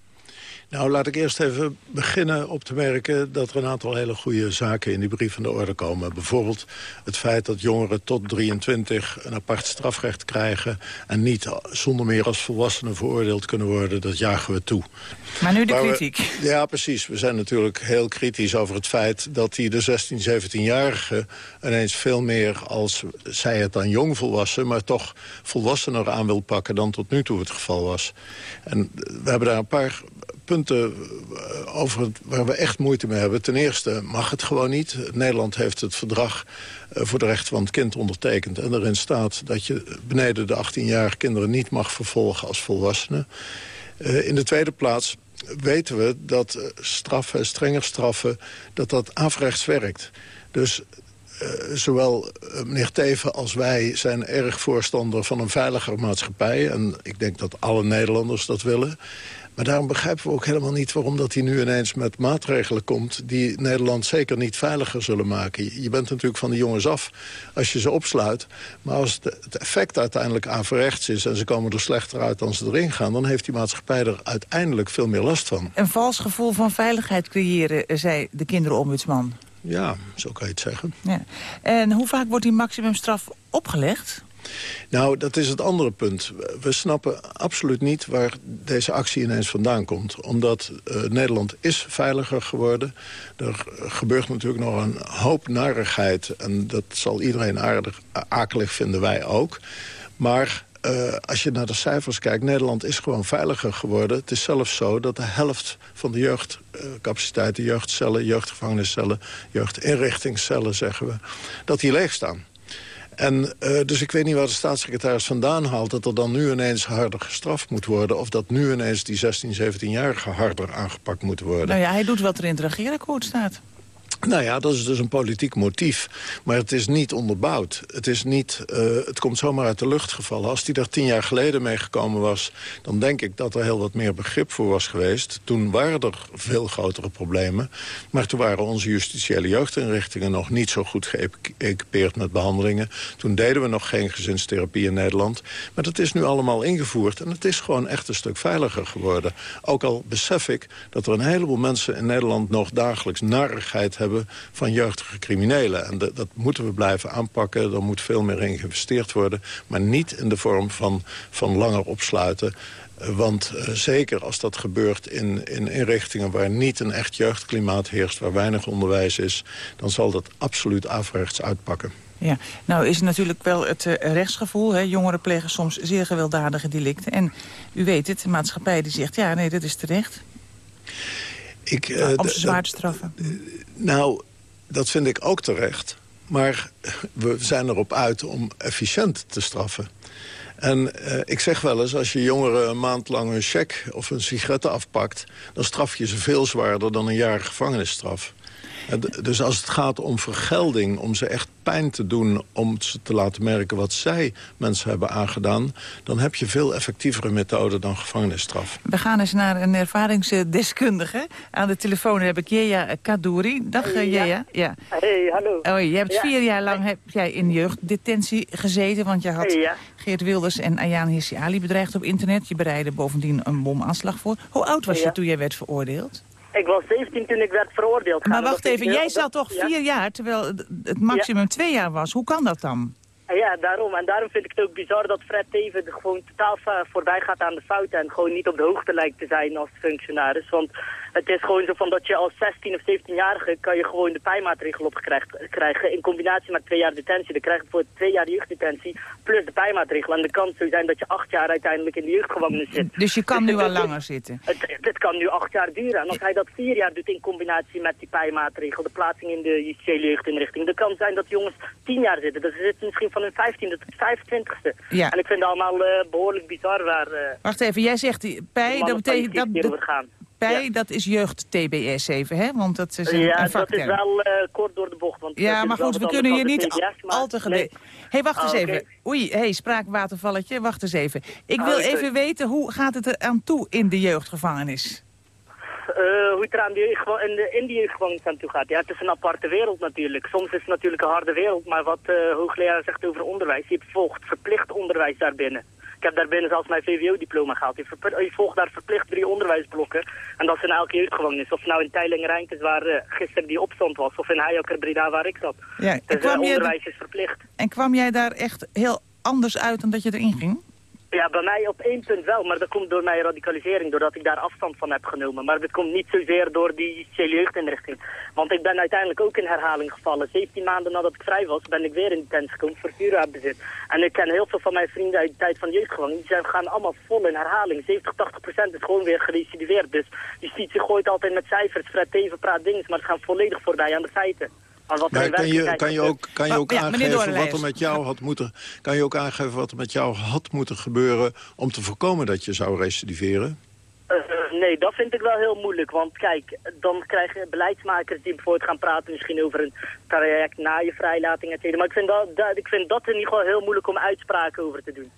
Nou, laat ik eerst even beginnen op te merken... dat er een aantal hele goede zaken in die brief van de orde komen. Bijvoorbeeld het feit dat jongeren tot 23 een apart strafrecht krijgen... en niet zonder meer als volwassenen veroordeeld kunnen worden. Dat jagen we toe. Maar nu de we- kritiek. ja, precies. We zijn natuurlijk heel kritisch over het feit... dat die de 16, 17-jarigen ineens veel meer als... zij het dan jong volwassen, maar toch volwassener aan wil pakken... dan tot nu toe het geval was. En we hebben daar een paar punten eh, over waar we echt moeite mee hebben. Ten eerste mag het gewoon niet. Nederland heeft het verdrag eh, voor de rechten van het kind ondertekend. En daarin staat dat je beneden de 18-jarige kinderen niet mag vervolgen als volwassenen. Eh, in de tweede plaats weten we dat straffen, strenger straffen, dat dat averechts werkt. Dus zowel eh, meneer Teven als wij zijn erg voorstander van een veiliger maatschappij. En ik denk dat alle Nederlanders dat willen. Maar daarom begrijpen we ook helemaal niet waarom dat hij nu ineens met maatregelen komt... die Nederland zeker niet veiliger zullen maken. Je- bent natuurlijk van de jongens af als je ze opsluit. Maar als het effect uiteindelijk averechts is... en ze komen er slechter uit dan ze erin gaan... dan heeft die maatschappij er uiteindelijk veel meer last van. Een vals gevoel van veiligheid creëren, eh, zei de kinderombudsman. Ja, zo kan je het zeggen. Ja. En hoe vaak wordt die maximumstraf opgelegd? Nou, dat is het andere punt. We snappen absoluut niet waar deze actie ineens vandaan komt. Omdat eh, Nederland is veiliger geworden. Er gebeurt natuurlijk nog een hoop narigheid. En dat zal iedereen aardig, akelig vinden, wij ook. Maar eh, als je naar de cijfers kijkt, Nederland is gewoon veiliger geworden. Het is zelfs zo dat de helft van de jeugdcapaciteiten... jeugdcellen, jeugdgevangeniscellen, jeugdinrichtingscellen, zeggen we... dat die leeg staan. En eh, dus ik weet niet waar de staatssecretaris vandaan haalt... dat er dan nu ineens harder gestraft moet worden... of dat nu ineens die 16, 17-jarigen harder aangepakt moeten worden. Nou ja, hij doet wat er in het regeerakkoord staat. Nou ja, dat is dus een politiek motief. Maar het is niet onderbouwd. Het, is niet, eh, het komt zomaar uit de lucht gevallen. Als die er tien jaar geleden meegekomen was... dan denk ik dat er heel wat meer begrip voor was geweest. Toen waren er veel grotere problemen. Maar toen waren onze justitiële jeugdinrichtingen... nog niet zo goed geëquipeerd met behandelingen. Toen deden we nog geen gezinstherapie in Nederland. Maar dat is nu allemaal ingevoerd. En het is gewoon echt een stuk veiliger geworden. Ook al besef ik dat er een heleboel mensen in Nederland... nog dagelijks narigheid hebben van jeugdige criminelen. En dat, moeten we blijven aanpakken. Er moet veel meer in geïnvesteerd worden. Maar niet in de vorm van, van langer opsluiten. Eh, Want eh, zeker als dat gebeurt in, in inrichtingen waar niet een echt jeugdklimaat heerst... waar weinig onderwijs is, dan zal dat absoluut averechts uitpakken. Ja, nou is natuurlijk wel het eh, rechtsgevoel. Hè? Jongeren plegen soms zeer gewelddadige delicten. En u weet het, de maatschappij die zegt, ja, nee, dat is terecht. Ik, eh, om d- ze zwaar te straffen. Nou, dat vind ik ook terecht. Maar we zijn erop uit om efficiënt te straffen. En eh, ik zeg wel eens, als je jongeren een maand lang een cheque of een sigaretten afpakt... dan straf je ze veel zwaarder dan een jaar gevangenisstraf. Dus als het gaat om vergelding, om ze echt pijn te doen... om ze te laten merken wat zij mensen hebben aangedaan... dan heb je veel effectievere methoden dan gevangenisstraf. We gaan eens naar een ervaringsdeskundige. Aan de telefoon heb ik Jeja Kadouri. Dag eh, Ja. Jeja. Ja. Hey, hallo. Oh, je hebt Ja. vier jaar lang heb jij in jeugddetentie gezeten... want je had Hey, ja. Geert Wilders en Ayaan Hirsi Ali bedreigd op internet. Je bereidde bovendien een bomaanslag voor. Hoe oud was je Ja. toen jij werd veroordeeld? Ik was 17 toen ik werd veroordeeld. Maar wacht even, jij zat toch vier jaar... terwijl het- het maximum twee jaar was. Hoe kan dat dan? Ja, daarom. En daarom vind ik het ook bizar dat Fred Teven er gewoon totaal voorbij gaat aan de fouten en gewoon niet op de hoogte lijkt te zijn als functionaris. Want het is gewoon zo van dat je als 16 of 17-jarige kan je gewoon de pijmaatregel opkrijgen krijgen in combinatie met twee jaar detentie. Dan krijg je voor twee jaar jeugddetentie plus de pijmaatregel. En de kans zou zijn dat je acht jaar uiteindelijk in de jeugdgevangenis zit. Dus je kan Dus nu al het- langer zitten. Het, het kan nu acht jaar duren. En als hij dat vier jaar doet in combinatie met die pijmaatregel, de plaatsing in de justitiële jeugdinrichting, dan kan het zijn dat jongens tien jaar zitten. Dus ze zitten misschien van hun 15e tot 25e. Ja. En ik vind het allemaal eh, behoorlijk bizar waar eh Wacht even, jij zegt die pij, dat betekent dat, hierover dat gaan. pij, dat is jeugd TBS even, hè? Want dat is een, ja, een dat is wel eh, kort door de bocht. Want Ja, maar goed, we kunnen hier niet al, te gede... nee. hey, wacht eens Ah, even. Oei, hey, spraakwatervalletje, wacht eens even. Ik Ah, wil even weten, hoe gaat het er aan toe in de jeugdgevangenis? Eh, hoe het er aan de jeugdgewa- in, de, in die jeugdgevangenis aan toe gaat. Ja, het is een aparte wereld natuurlijk. Soms is het natuurlijk een harde wereld, maar wat eh hoogleraar zegt over onderwijs, je volgt verplicht onderwijs daarbinnen. Ik heb daarbinnen zelfs mijn VWO-diploma gehaald. Je, volgt daar verplicht drie onderwijsblokken. En dat is in elke jeugdgevangenis. Of het nou in Teilingen-Rijnkes, waar eh, gisteren die opstand was, of in Heijakker Breda, waar ik zat. Ja, en, Dus kwam onderwijs is verplicht. en kwam jij daar echt heel anders uit dan dat je erin ging? Ja, bij mij op één punt wel, maar dat komt door mijn radicalisering, doordat ik daar afstand van heb genomen. Maar dat komt niet zozeer door die jeugdinrichting. Want ik ben uiteindelijk ook in herhaling gevallen. 17 maanden nadat ik vrij was, ben ik weer in de tent gekomen voor vuurwapenbezit. En ik ken heel veel van mijn vrienden uit de tijd van de jeugdgevangenis. Die zijn, gaan allemaal vol in herhaling. 70, 80 procent is gewoon weer gerecidiveerd. Dus justitie gooit altijd met cijfers. Fred Teven praat dingen, maar ze gaan volledig voorbij aan de feiten. Maar wat Maar in kan je, kan je ook, kan je ook ja, aangeven wat er met jou had moeten... Kan je ook aangeven wat er met jou had moeten gebeuren... om te voorkomen dat je zou recidiveren? Eh, nee, dat vind ik wel heel moeilijk. Want kijk, dan krijg je beleidsmakers die bijvoorbeeld gaan praten misschien over een traject na je vrijlating, et cetera. Maar ik vind dat, dat, ik vind dat in ieder geval heel moeilijk om uitspraken over te doen.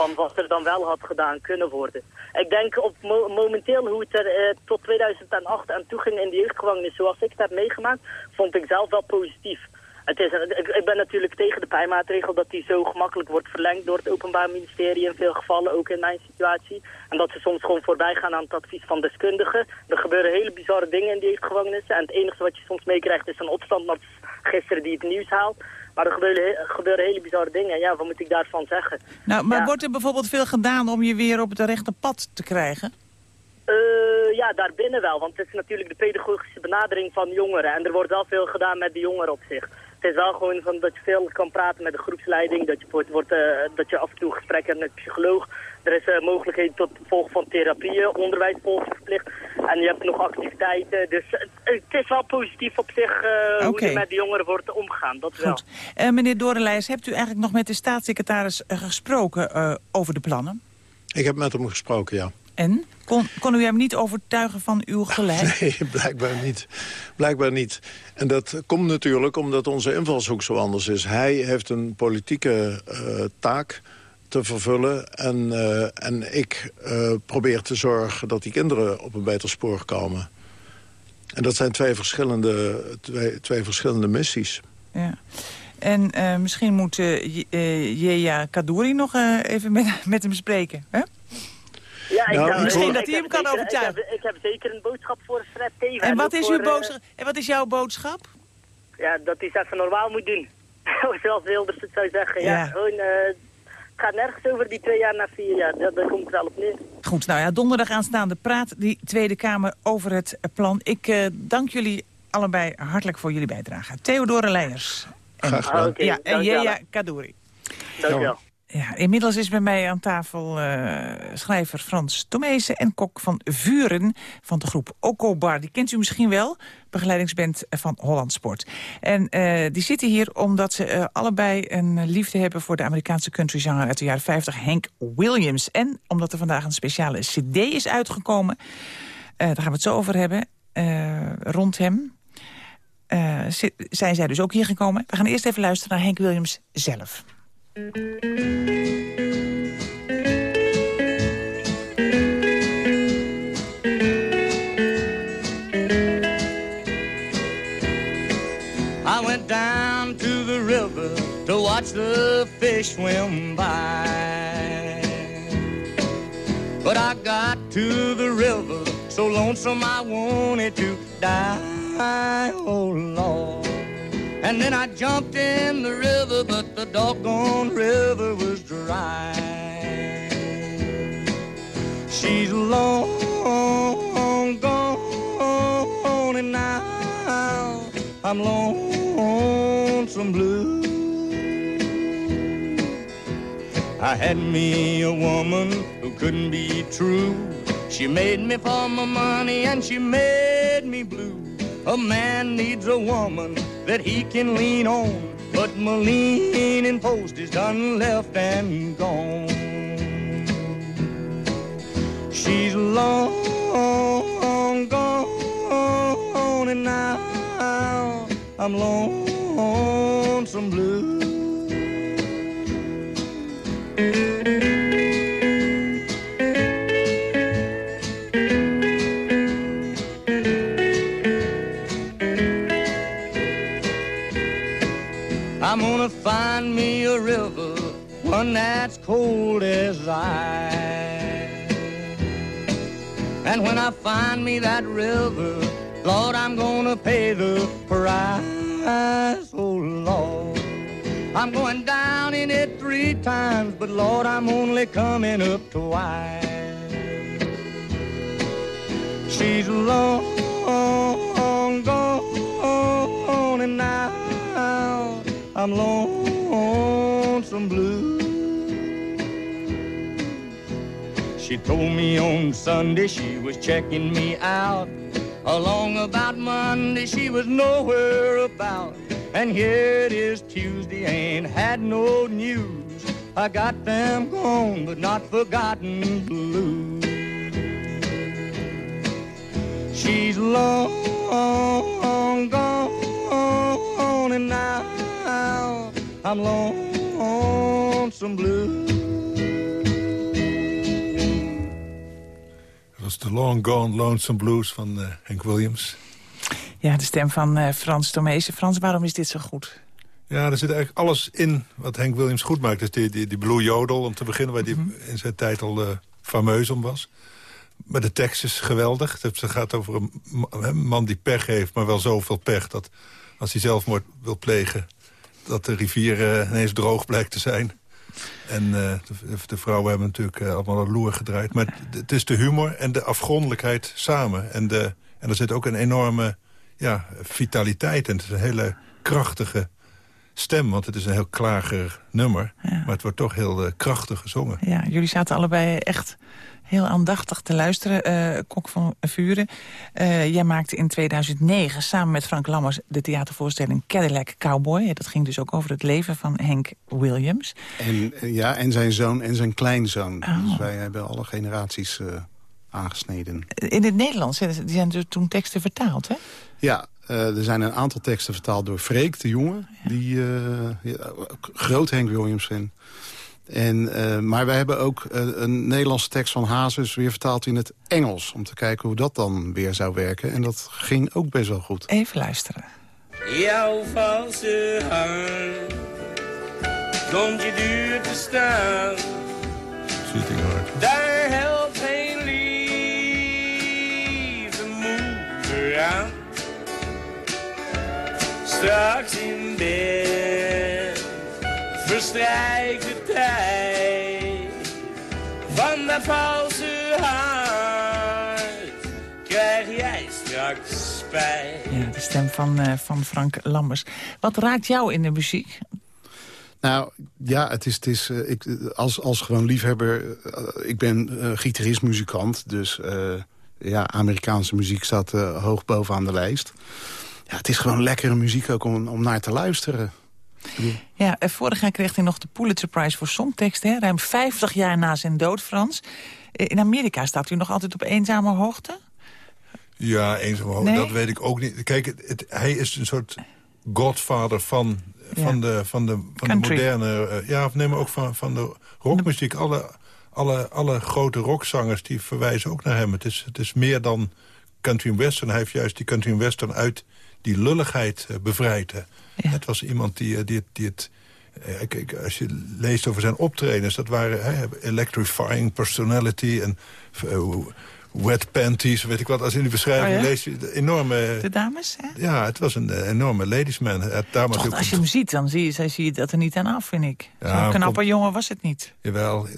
Van wat er dan wel had gedaan kunnen worden. Ik denk op mo- momenteel hoe het er eh, tot 2008 aan toe ging in de jeugdgevangenis, zoals ik het heb meegemaakt, vond ik zelf wel positief. Het is, een- ik, ben natuurlijk tegen de pijmaatregel dat die zo gemakkelijk wordt verlengd door het Openbaar Ministerie in veel gevallen, ook in mijn situatie. En dat ze soms gewoon voorbij gaan aan het advies van deskundigen. Er gebeuren hele bizarre dingen in die jeugdgevangenissen. En het enige wat je soms meekrijgt is een opstand, gisteren die het nieuws haalt. Maar er gebeuren, he- gebeuren hele bizarre dingen. Ja, wat moet ik daarvan zeggen? Nou, maar Ja. wordt er bijvoorbeeld veel gedaan om je weer op het rechte pad te krijgen? Eh, ja, daarbinnen wel. Want het is natuurlijk de pedagogische benadering van jongeren. En er wordt wel veel gedaan met de jongeren op zich. Het is wel gewoon van dat je veel kan praten met de groepsleiding. Dat je, wordt, wordt, eh, dat je af en toe gesprekken hebt met de psycholoog. Er is eh, mogelijkheid tot volg van therapieën, onderwijs volgt verplicht. En je hebt nog activiteiten. Dus het, het is wel positief op zich eh, hoe er met de jongeren wordt omgegaan. Dat wel. Goed. Eh, meneer Doornleijers, hebt u eigenlijk nog met de staatssecretaris eh, gesproken eh, over de plannen? Ik heb met hem gesproken, ja. En? Kon, kon u hem niet overtuigen van uw gelijk? Nee, blijkbaar niet. Blijkbaar niet. En dat komt natuurlijk omdat onze invalshoek zo anders is. Hij heeft een politieke eh, taak te vervullen. En, eh, en ik eh, probeer te zorgen dat die kinderen op een beter spoor komen. En dat zijn twee verschillende, twee, twee verschillende missies. Ja. En eh, misschien moet J- Jeja Kadouri nog eh, even met, met hem spreken. Hè? Ja, ik Nou, misschien ik dat hij hem kan zeker- overtuigen. Ik heb, ik heb zeker een boodschap voor Fred Teven. En wat is, voor, uw boodschap, en wat is jouw boodschap? Ja, dat hij het even normaal moet doen. Zoals Wilders het zou zeggen. Ja. Ja. gewoon, eh, gaat nergens over die twee jaar na vier jaar. Dat, daar komt het wel op neer. Goed, nou ja, donderdag aanstaande praat die Tweede Kamer over het plan. Ik eh, dank jullie allebei hartelijk voor jullie bijdrage. Theodore Leijers. En, Graag gedaan. Ja, en. Jeja Kadouri. Dankjewel. Ja, inmiddels is bij mij aan tafel eh, schrijver Frans Tomezen en kok van Vuren van de groep Okobar. Die kent u misschien wel, begeleidingsband van Holland Sport. En eh, die zitten hier omdat ze eh, allebei een liefde hebben voor de Amerikaanse countryzanger uit de jaren 50, Hank Williams. En omdat er vandaag een speciale cd is uitgekomen, daar gaan we het zo over hebben, rond hem. zi- zijn zij dus ook hier gekomen. We gaan eerst even luisteren naar Hank Williams zelf. The fish swim by. But I got to the river so lonesome I wanted to die. Oh Lord. And then I jumped in the river, but the doggone river was dry. She's long gone, and now I'm lonesome blue. I had me a woman who couldn't be true. She made me for my money and she made me blue. A man needs a woman that he can lean on, but my leaning post is done left and gone. She's long gone, and now I'm lonesome blue. I'm gonna find me a river, one that's cold as ice. And when I find me that river, Lord, I'm gonna pay the price. Oh, Lord. I'm going down in it three times, but Lord, I'm only coming up twice. She's long gone, and now I'm lonesome blue. She told me on Sunday she was checking me out. Along about Monday she was nowhere about. And here it is Tuesday, ain't had no news. I got them gone, but not forgotten blue. She's long gone, and now I'm lonesome blue. De Long Gone Lonesome Blues van uh, Hank Williams. Ja, de stem van uh, Frans Tomezen. Frans, waarom is dit zo goed? Ja, er zit eigenlijk alles in wat Hank Williams goed maakt. Dus die, die, die Blue Jodel, om te beginnen, waar die mm -hmm. in zijn tijd al uh, fameus om was. Maar de tekst is geweldig. Het gaat over een man die pech heeft, maar wel zoveel pech... dat als hij zelfmoord wil plegen, dat de rivier uh, ineens droog blijkt te zijn. En uh, de, de, vrouwen hebben natuurlijk uh, allemaal een loer gedraaid. Maar het is de humor en de afgrondelijkheid samen. En, de, en er zit ook een enorme ja, vitaliteit in. Het is een hele krachtige stem, want het is een heel klager nummer. Ja. Maar het wordt toch heel uh, krachtig gezongen. Ja, jullie zaten allebei echt heel aandachtig te luisteren. Uh, Kok van Vuren, uh, jij maakte in 2009 samen met Frank Lammers... de theatervoorstelling Cadillac Cowboy. Dat ging dus ook over het leven van Henk Williams. En, ja, en zijn zoon en zijn kleinzoon. Oh. Dus wij hebben alle generaties uh, aangesneden. In het Nederlands, die zijn dus toen teksten vertaald, hè? Ja, uh, er zijn een aantal teksten vertaald door Freek, de jongen. Ja. Die uh, ja, groot Henk Williams fan. En, uh, maar wij hebben ook een Nederlandse tekst van Hazes weer vertaald in het Engels. Om te kijken hoe dat dan weer zou werken. En dat ging ook best wel goed. Even luisteren. Jouw valse hart Komt je duur te staan Daar helpt straks in bed verstrijkt de tijd van dat valse hart. Krijg jij straks spijt. Ja, de stem van, uh, van Frank Lammers. Wat raakt jou in de muziek? Nou, ja, het is, het is uh, ik, als, als gewoon liefhebber... Uh, ik ben uh, gitarist, muzikant, dus ja, Amerikaanse muziek staat hoog bovenaan de lijst ja, het is gewoon lekkere muziek ook om, om naar te luisteren. Ja, vorig jaar kreeg hij nog de Pulitzer Prize voor songtekst. Hè? Ruim 50 jaar na zijn dood, Frans. In Amerika staat u nog altijd op eenzame hoogte? Ja, eenzame hoogte, nee? dat weet ik ook niet. Kijk, het, het, hij is een soort godfather van, ja. van, de, van, de, van de moderne... Uh, ja, of nee, maar ook van, van de rockmuziek. Alle, alle, alle grote rockzangers die verwijzen ook naar hem. Het is, het is meer dan country western. Hij heeft juist die country western uit die lulligheid uh, bevrijd. Ja. Het was iemand die, die, die het... Kijk, als je leest over zijn optredens, dat waren uh, electrifying personality. En uh, wet panties, weet ik wat. Als in die beschrijving Oh ja? lees je de enorme... De dames, hè? Ja, het was een eh, enorme ladiesman. Toch, ook- als je hem ziet, dan zie je, zie je dat er niet aan af, vind ik. Ja, Zo'n knappe komt- jongen was het niet. Jawel,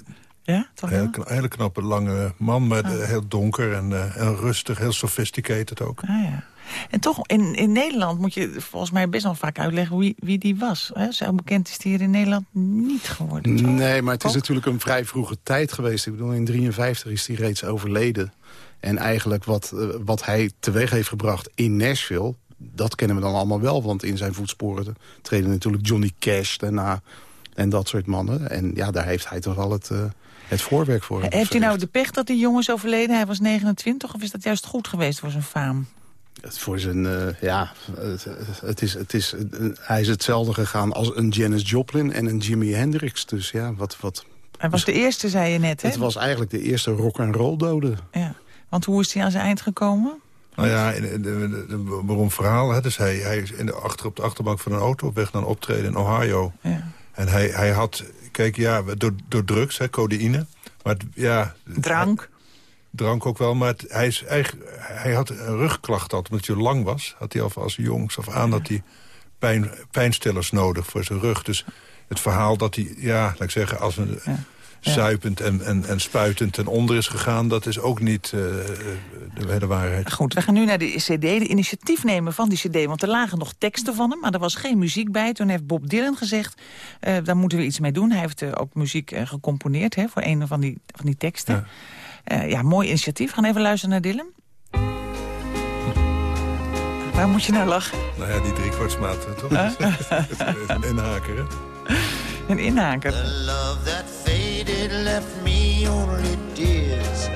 Ja, toch kna- hele knappe, lange man, maar Ah. eh, heel donker en, eh, en rustig, heel sophisticated ook. Ah, ja. En toch, in, in Nederland moet je volgens mij best wel vaak uitleggen wie, wie die was. Hè? Zo bekend is die hier in Nederland niet geworden. toch? Nee, maar het is natuurlijk een vrij vroege tijd geweest. Ik bedoel, in 53 is hij reeds overleden. En eigenlijk wat, eh, wat hij teweeg heeft gebracht in Nashville... dat kennen we dan allemaal wel, want in zijn voetsporen treden natuurlijk Johnny Cash daarna... en dat soort mannen. En ja, daar heeft hij toch wel het, eh, het voorwerk voor. Heeft hij nou de pech dat die jongen is overleden? Hij was 29, of is dat juist goed geweest voor zijn faam? Het voor zijn, eh, ja, het, het is, het is, hij is hetzelfde gegaan als een Janis Joplin en een Jimi Hendrix. Dus ja, wat... wat Hij was de eerste, zei je net, hè? het was eigenlijk de eerste rock-and-roll dode. Ja. Want hoe is hij aan zijn eind gekomen? Nou ja, de- beroemd verhaal. Hè? Dus hij, hij is in de achter, op de achterbank van een auto op weg naar een optreden in Ohio. Ja. En hij, hij had, kijk, ja, door, door drugs, hè, codeïne. Maar ja, Drank. Drank ook wel, maar het, hij, is, eigen- hij had een rugklacht had, omdat hij lang was. Had hij al als jongs af aan dat hij pijn, pijnstillers nodig voor zijn rug. Dus het verhaal dat hij, ja, laat ik zeggen, als een zuipend en, en, en spuitend ten onder is gegaan... dat is ook niet eh, de hele waarheid. Goed, we gaan nu naar de cd, de initiatiefnemer van die cd. Want er lagen nog teksten van hem, maar er was geen muziek bij. Toen heeft Bob Dylan gezegd, eh, daar moeten we iets mee doen. Hij heeft eh, ook muziek gecomponeerd hè, voor een van die, van die teksten. Ja. Ja, mooi initiatief. We gaan even luisteren naar Dylan. Waar moet je naar lachen? Nou ja, die driekwartsmaat, eh, toch? een inhaker, hè? Een inhaker. love that faded left me only tears.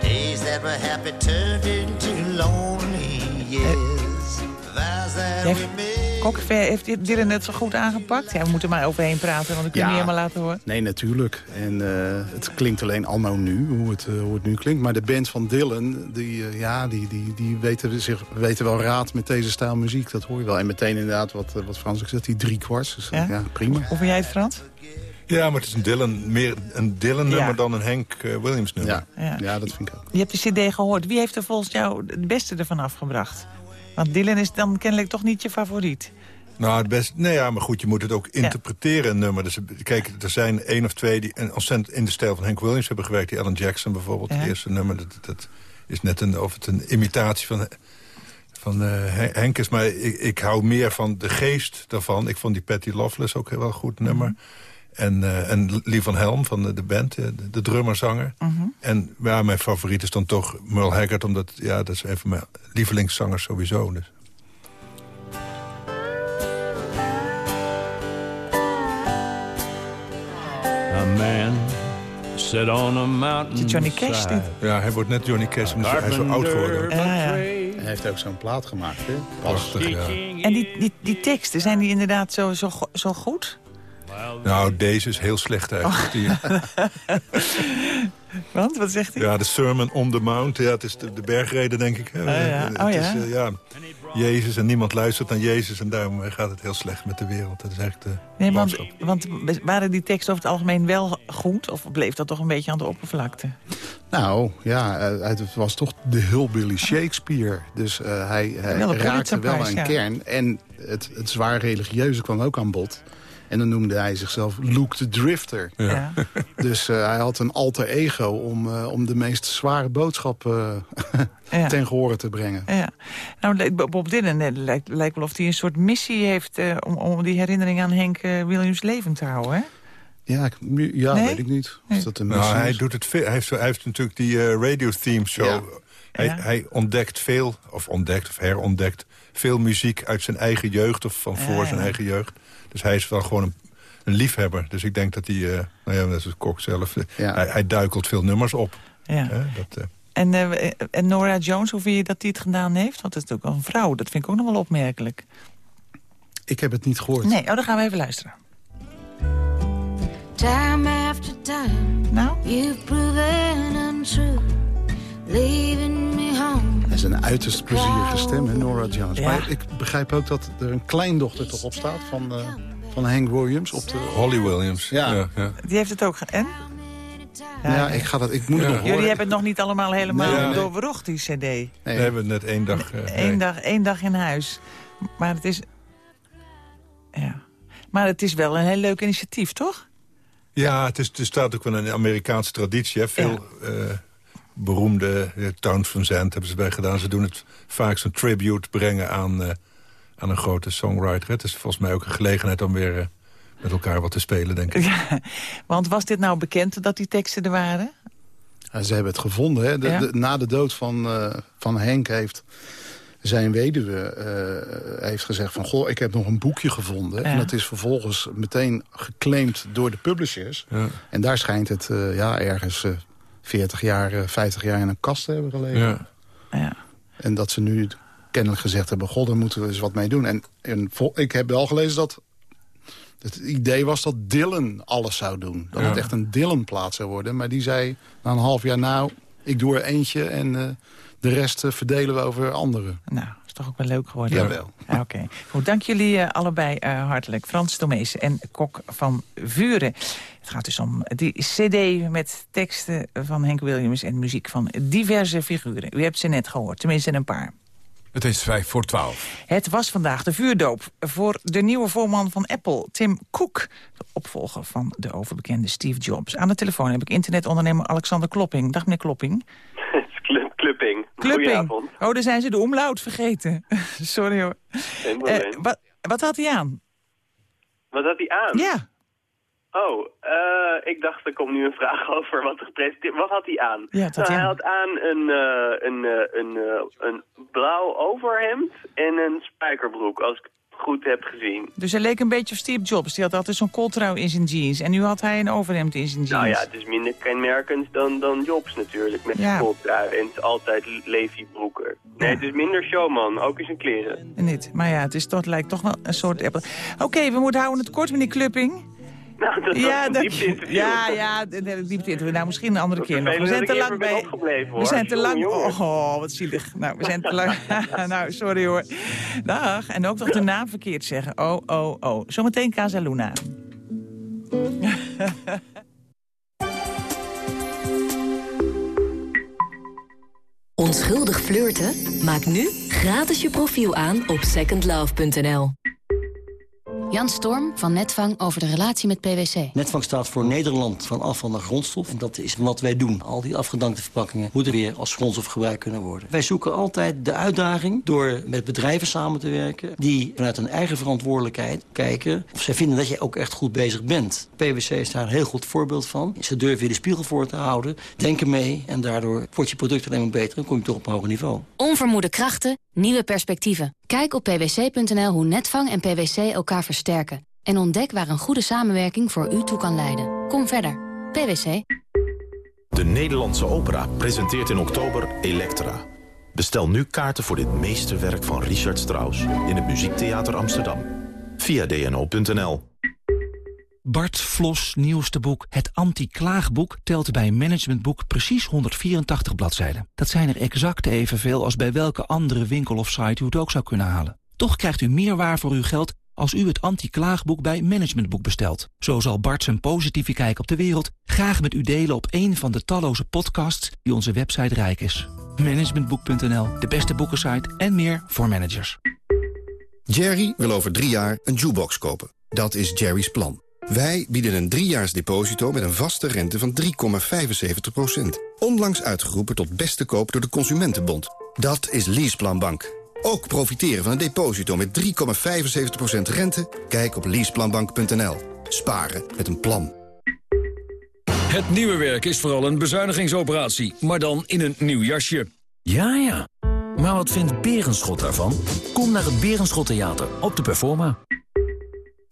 Days that were happy turned into lonely years. Vows that we made. Kokver, heeft Dylan het zo goed aangepakt? Ja, we moeten maar overheen praten, want ik kun je Ja. niet helemaal laten horen. Nee, natuurlijk. En eh, het klinkt alleen allemaal nu, hoe het, eh, hoe het nu klinkt. Maar de band van Dylan, die, eh, ja, die, die, die weten, zich, weten wel raad met deze stijl muziek. Dat hoor je wel. En meteen inderdaad, wat, wat Frans ook zegt, die drie kwarts. Dus, ja? prima. Hoe vind jij het, Frans? Ja, maar het is een Dylan, meer een Dylan-nummer Ja. dan een Hank eh, Williams-nummer. Ja. Ja. dat vind ik ook. Je hebt de cd gehoord. Wie heeft er volgens jou het beste ervan afgebracht? Want Dylan is dan kennelijk toch niet je favoriet. Nou, het best, nee, ja, maar goed, je moet het ook interpreteren, een nummer. Dus, kijk, er zijn één of twee die een ontzettend in de stijl van Hank Williams hebben gewerkt. Die Alan Jackson bijvoorbeeld, Ja. het eerste nummer. Dat, dat is net een, of het een imitatie van, van Hen- Henk is. Maar ik, ik hou meer van de geest daarvan. Ik vond die Patty Loveless ook heel wel goed nummer. Mhm. En, eh, en Lee van Helm van de, de band, eh, de, de drummerzanger. Mhm. En ja, mijn favoriet is dan toch Merle Haggard. Omdat, ja, dat is een van mijn lievelingszangers sowieso. Dus. A man sit on a mountain. Johnny Cash dit? Ja, hij wordt net Johnny Cash, omdat hij is zo oud geworden. Ja, ja. Hij heeft ook zo'n plaat gemaakt, hè? Prachtig, ja. En die, die, die teksten, zijn die inderdaad zo, zo, zo goed? Nou, deze is heel slecht eigenlijk. Die- Want, wat zegt hij? ja, de Sermon on the Mount. Ja, het is de, de bergreden, denk ik. hè. ja. Het Oh, is, ja. eh, ja, Jezus en niemand luistert naar Jezus. En daarom eh, gaat het heel slecht met de wereld. Dat is echt de Nee, want, want waren die teksten over het algemeen wel goed? Of bleef dat toch een beetje aan de oppervlakte? Nou, ja, eh, het was toch de hillbilly Shakespeare. Dus eh, hij, hij Wel een raakte wel een ja. kern. En het, het zwaar religieuze kwam ook aan bod. En dan noemde hij zichzelf Luke the Drifter. Ja. Dus eh, hij had een alter ego om, eh, om de meest zware boodschap eh, Ja. ten gehore te brengen. Ja. Nou, Bob Dylan lijkt, lijkt wel of hij een soort missie heeft... eh, om, om die herinnering aan Henk Williams levend te houden, hè? Ja, ik, ja Nee? weet ik niet. Of dat een Nou, missie hij is. doet het. Hij heeft, zo- hij heeft natuurlijk die eh, radio theme show. Ja. Hij, Ja. hij ontdekt veel, of ontdekt of herontdekt... veel muziek uit zijn eigen jeugd of van voor Ja, zijn eigen jeugd. Dus hij is wel gewoon een, een liefhebber. Dus ik denk dat hij, eh, nou ja, als Kok zelf... eh, Ja. hij, hij duikelt veel nummers op. Ja. Hè, dat, eh, En, eh, en Nora Jones, hoe vind je dat hij het gedaan heeft? Want dat is natuurlijk wel een vrouw. Dat vind ik ook nog wel opmerkelijk. Ik heb het niet gehoord. Nee, oh, dan gaan we even luisteren. Time after time, Nou? you've proven untrue, leaving is een uiterst plezierige stem, hè, Nora Jones. Ja. Maar ik begrijp ook dat er een kleindochter toch op staat van, eh, van Hank Williams. Op de... Holly Williams. Ja. Ja, ja. Die heeft het ook... En? Ja, ik, ga dat, ik moet het nog Jullie horen. hebben het nog niet allemaal helemaal Nee, nee. die cd. We hebben net één dag... eh, Eén dag, één dag in huis. Maar het is... Ja. Maar het is wel een heel leuk initiatief, toch? Ja, het, is, het staat ook wel in een Amerikaanse traditie. Hè. Veel eh, beroemde uh, Towns van Zandt hebben ze bij gedaan. Ze doen het vaak zo'n tribute brengen aan, uh, aan een grote songwriter. Het is volgens mij ook een gelegenheid om weer uh, met elkaar wat te spelen, denk ik. Ja, want was dit nou bekend dat die teksten er waren? Ja, ze hebben het gevonden. Hè. De, Ja. de, na de dood van, uh, van Henk heeft zijn weduwe uh, heeft gezegd van... goh, ik heb nog een boekje gevonden. Ja. En dat is vervolgens meteen geclaimd door de publishers. Ja. En daar schijnt het uh, ja, ergens 40 jaar, 50 jaar in een kast hebben gelegen. Ja. Ja. En dat ze nu kennelijk gezegd hebben... god, daar moeten we eens wat mee doen. En, en ik heb wel gelezen dat het idee was dat Dylan alles zou doen. Dat Ja. het echt een Dylan-plaat zou worden. Maar die zei na een half jaar, nou, ik doe er eentje... en uh, de rest uh, verdelen we over anderen. Nou, is toch ook wel leuk geworden? Jawel. Ja, Oké. Okay. Goed, dank jullie uh, allebei hartelijk. Frans Tomees en Kok van Vuren. Het gaat dus om die cd met teksten van Henk Williams... en muziek van diverse figuren. U hebt ze net gehoord, tenminste een paar. Het is vijf voor twaalf. Het was vandaag de vuurdoop voor de nieuwe voorman van Apple, Tim Cook. De opvolger van de overbekende Steve Jobs. Aan de telefoon heb ik internetondernemer Alexander Klopping. Dag meneer Klopping. Klupping. Oh, daar zijn ze de omlaut vergeten. Sorry hoor. Uh, wat, wat had hij aan? Wat had hij aan? Ja. Oh, uh, ik dacht er komt nu een vraag over wat er gepresenteerd Wat had hij aan? Ja, had nou, hij, aan. had aan een, uh, een, een, een blauw overhemd en een spijkerbroek, als ik goed heb gezien. Dus hij leek een beetje op Steve Jobs. Die had altijd zo'n kooltrui in zijn jeans. En nu had hij een overhemd in zijn jeans. Nou ja, het is minder kenmerkend dan, dan Jobs natuurlijk. Met ja. en het is altijd Levi broeken. Nee, ja. het is minder showman, ook in zijn kleren. Niet, maar ja, het, is toch, lijkt toch wel een soort Apple. Oké, okay, we moeten houden het kort, meneer Klupping. Nou, dat ja, was een diepte interview. Ja, ja, diepte interview. Nou, misschien een andere keer nog. We zijn te lang bij. We zijn te lang. Oh, oh, wat zielig. Nou, we zijn te lang. nou, sorry hoor. Dag. En ook nog de naam verkeerd zeggen. Oh, oh, oh. Zometeen Casa Luna. Onschuldig flirten? Maak nu gratis je profiel aan op secondlove.nl. Jan Storm van Netvang over de relatie met PwC. Netvang staat voor Nederland van afval naar grondstof. En dat is wat wij doen. Al die afgedankte verpakkingen moeten weer als grondstof gebruikt kunnen worden. Wij zoeken altijd de uitdaging door met bedrijven samen te werken... die vanuit een eigen verantwoordelijkheid kijken... of zij vinden dat je ook echt goed bezig bent. PwC is daar een heel goed voorbeeld van. Ze durven je de spiegel voor te houden, denken mee... en daardoor wordt je product alleen maar beter en kom je toch op een hoger niveau. Onvermoede krachten, nieuwe perspectieven. Kijk op pwc.nl hoe Netvang en PwC elkaar versterken. En ontdek waar een goede samenwerking voor u toe kan leiden. Kom verder. PwC. De Nederlandse Opera presenteert in oktober Elektra. Bestel nu kaarten voor dit meesterwerk van Richard Strauss... in het Muziektheater Amsterdam. Via dno.nl. Bart Vlos nieuwste boek Het Anti-Klaagboek telt bij Managementboek precies 184 bladzijden. Dat zijn er exact evenveel als bij welke andere winkel of site u het ook zou kunnen halen. Toch krijgt u meer waar voor uw geld als u het anti-klaagboek bij Managementboek bestelt. Zo zal Bart zijn positieve kijk op de wereld graag met u delen op een van de talloze podcasts die onze website rijk is. Managementboek.nl, de beste boekensite en meer voor managers. Jerry wil over drie jaar een jukebox kopen. Dat is Jerry's plan. Wij bieden een driejaars deposito met een vaste rente van 3,75%. Onlangs uitgeroepen tot beste koop door de Consumentenbond. Dat is Leaseplan Bank. Ook profiteren van een deposito met 3,75% rente? Kijk op leaseplanbank.nl. Sparen met een plan. Het nieuwe werk is vooral een bezuinigingsoperatie, maar dan in een nieuw jasje. Ja, ja. Maar wat vindt Berenschot daarvan? Kom naar het Berenschot Theater op de Performa.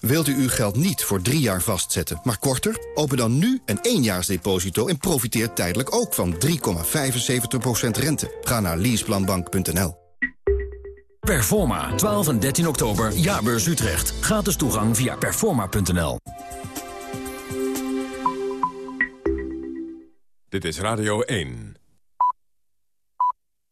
Wilt u uw geld niet voor drie jaar vastzetten, maar korter? Open dan nu een éénjaarsdeposito en profiteer tijdelijk ook van 3,75% rente. Ga naar leaseplanbank.nl. Performa, 12 en 13 oktober, Jaarbeurs Utrecht. Gratis toegang via performa.nl. Dit is Radio 1.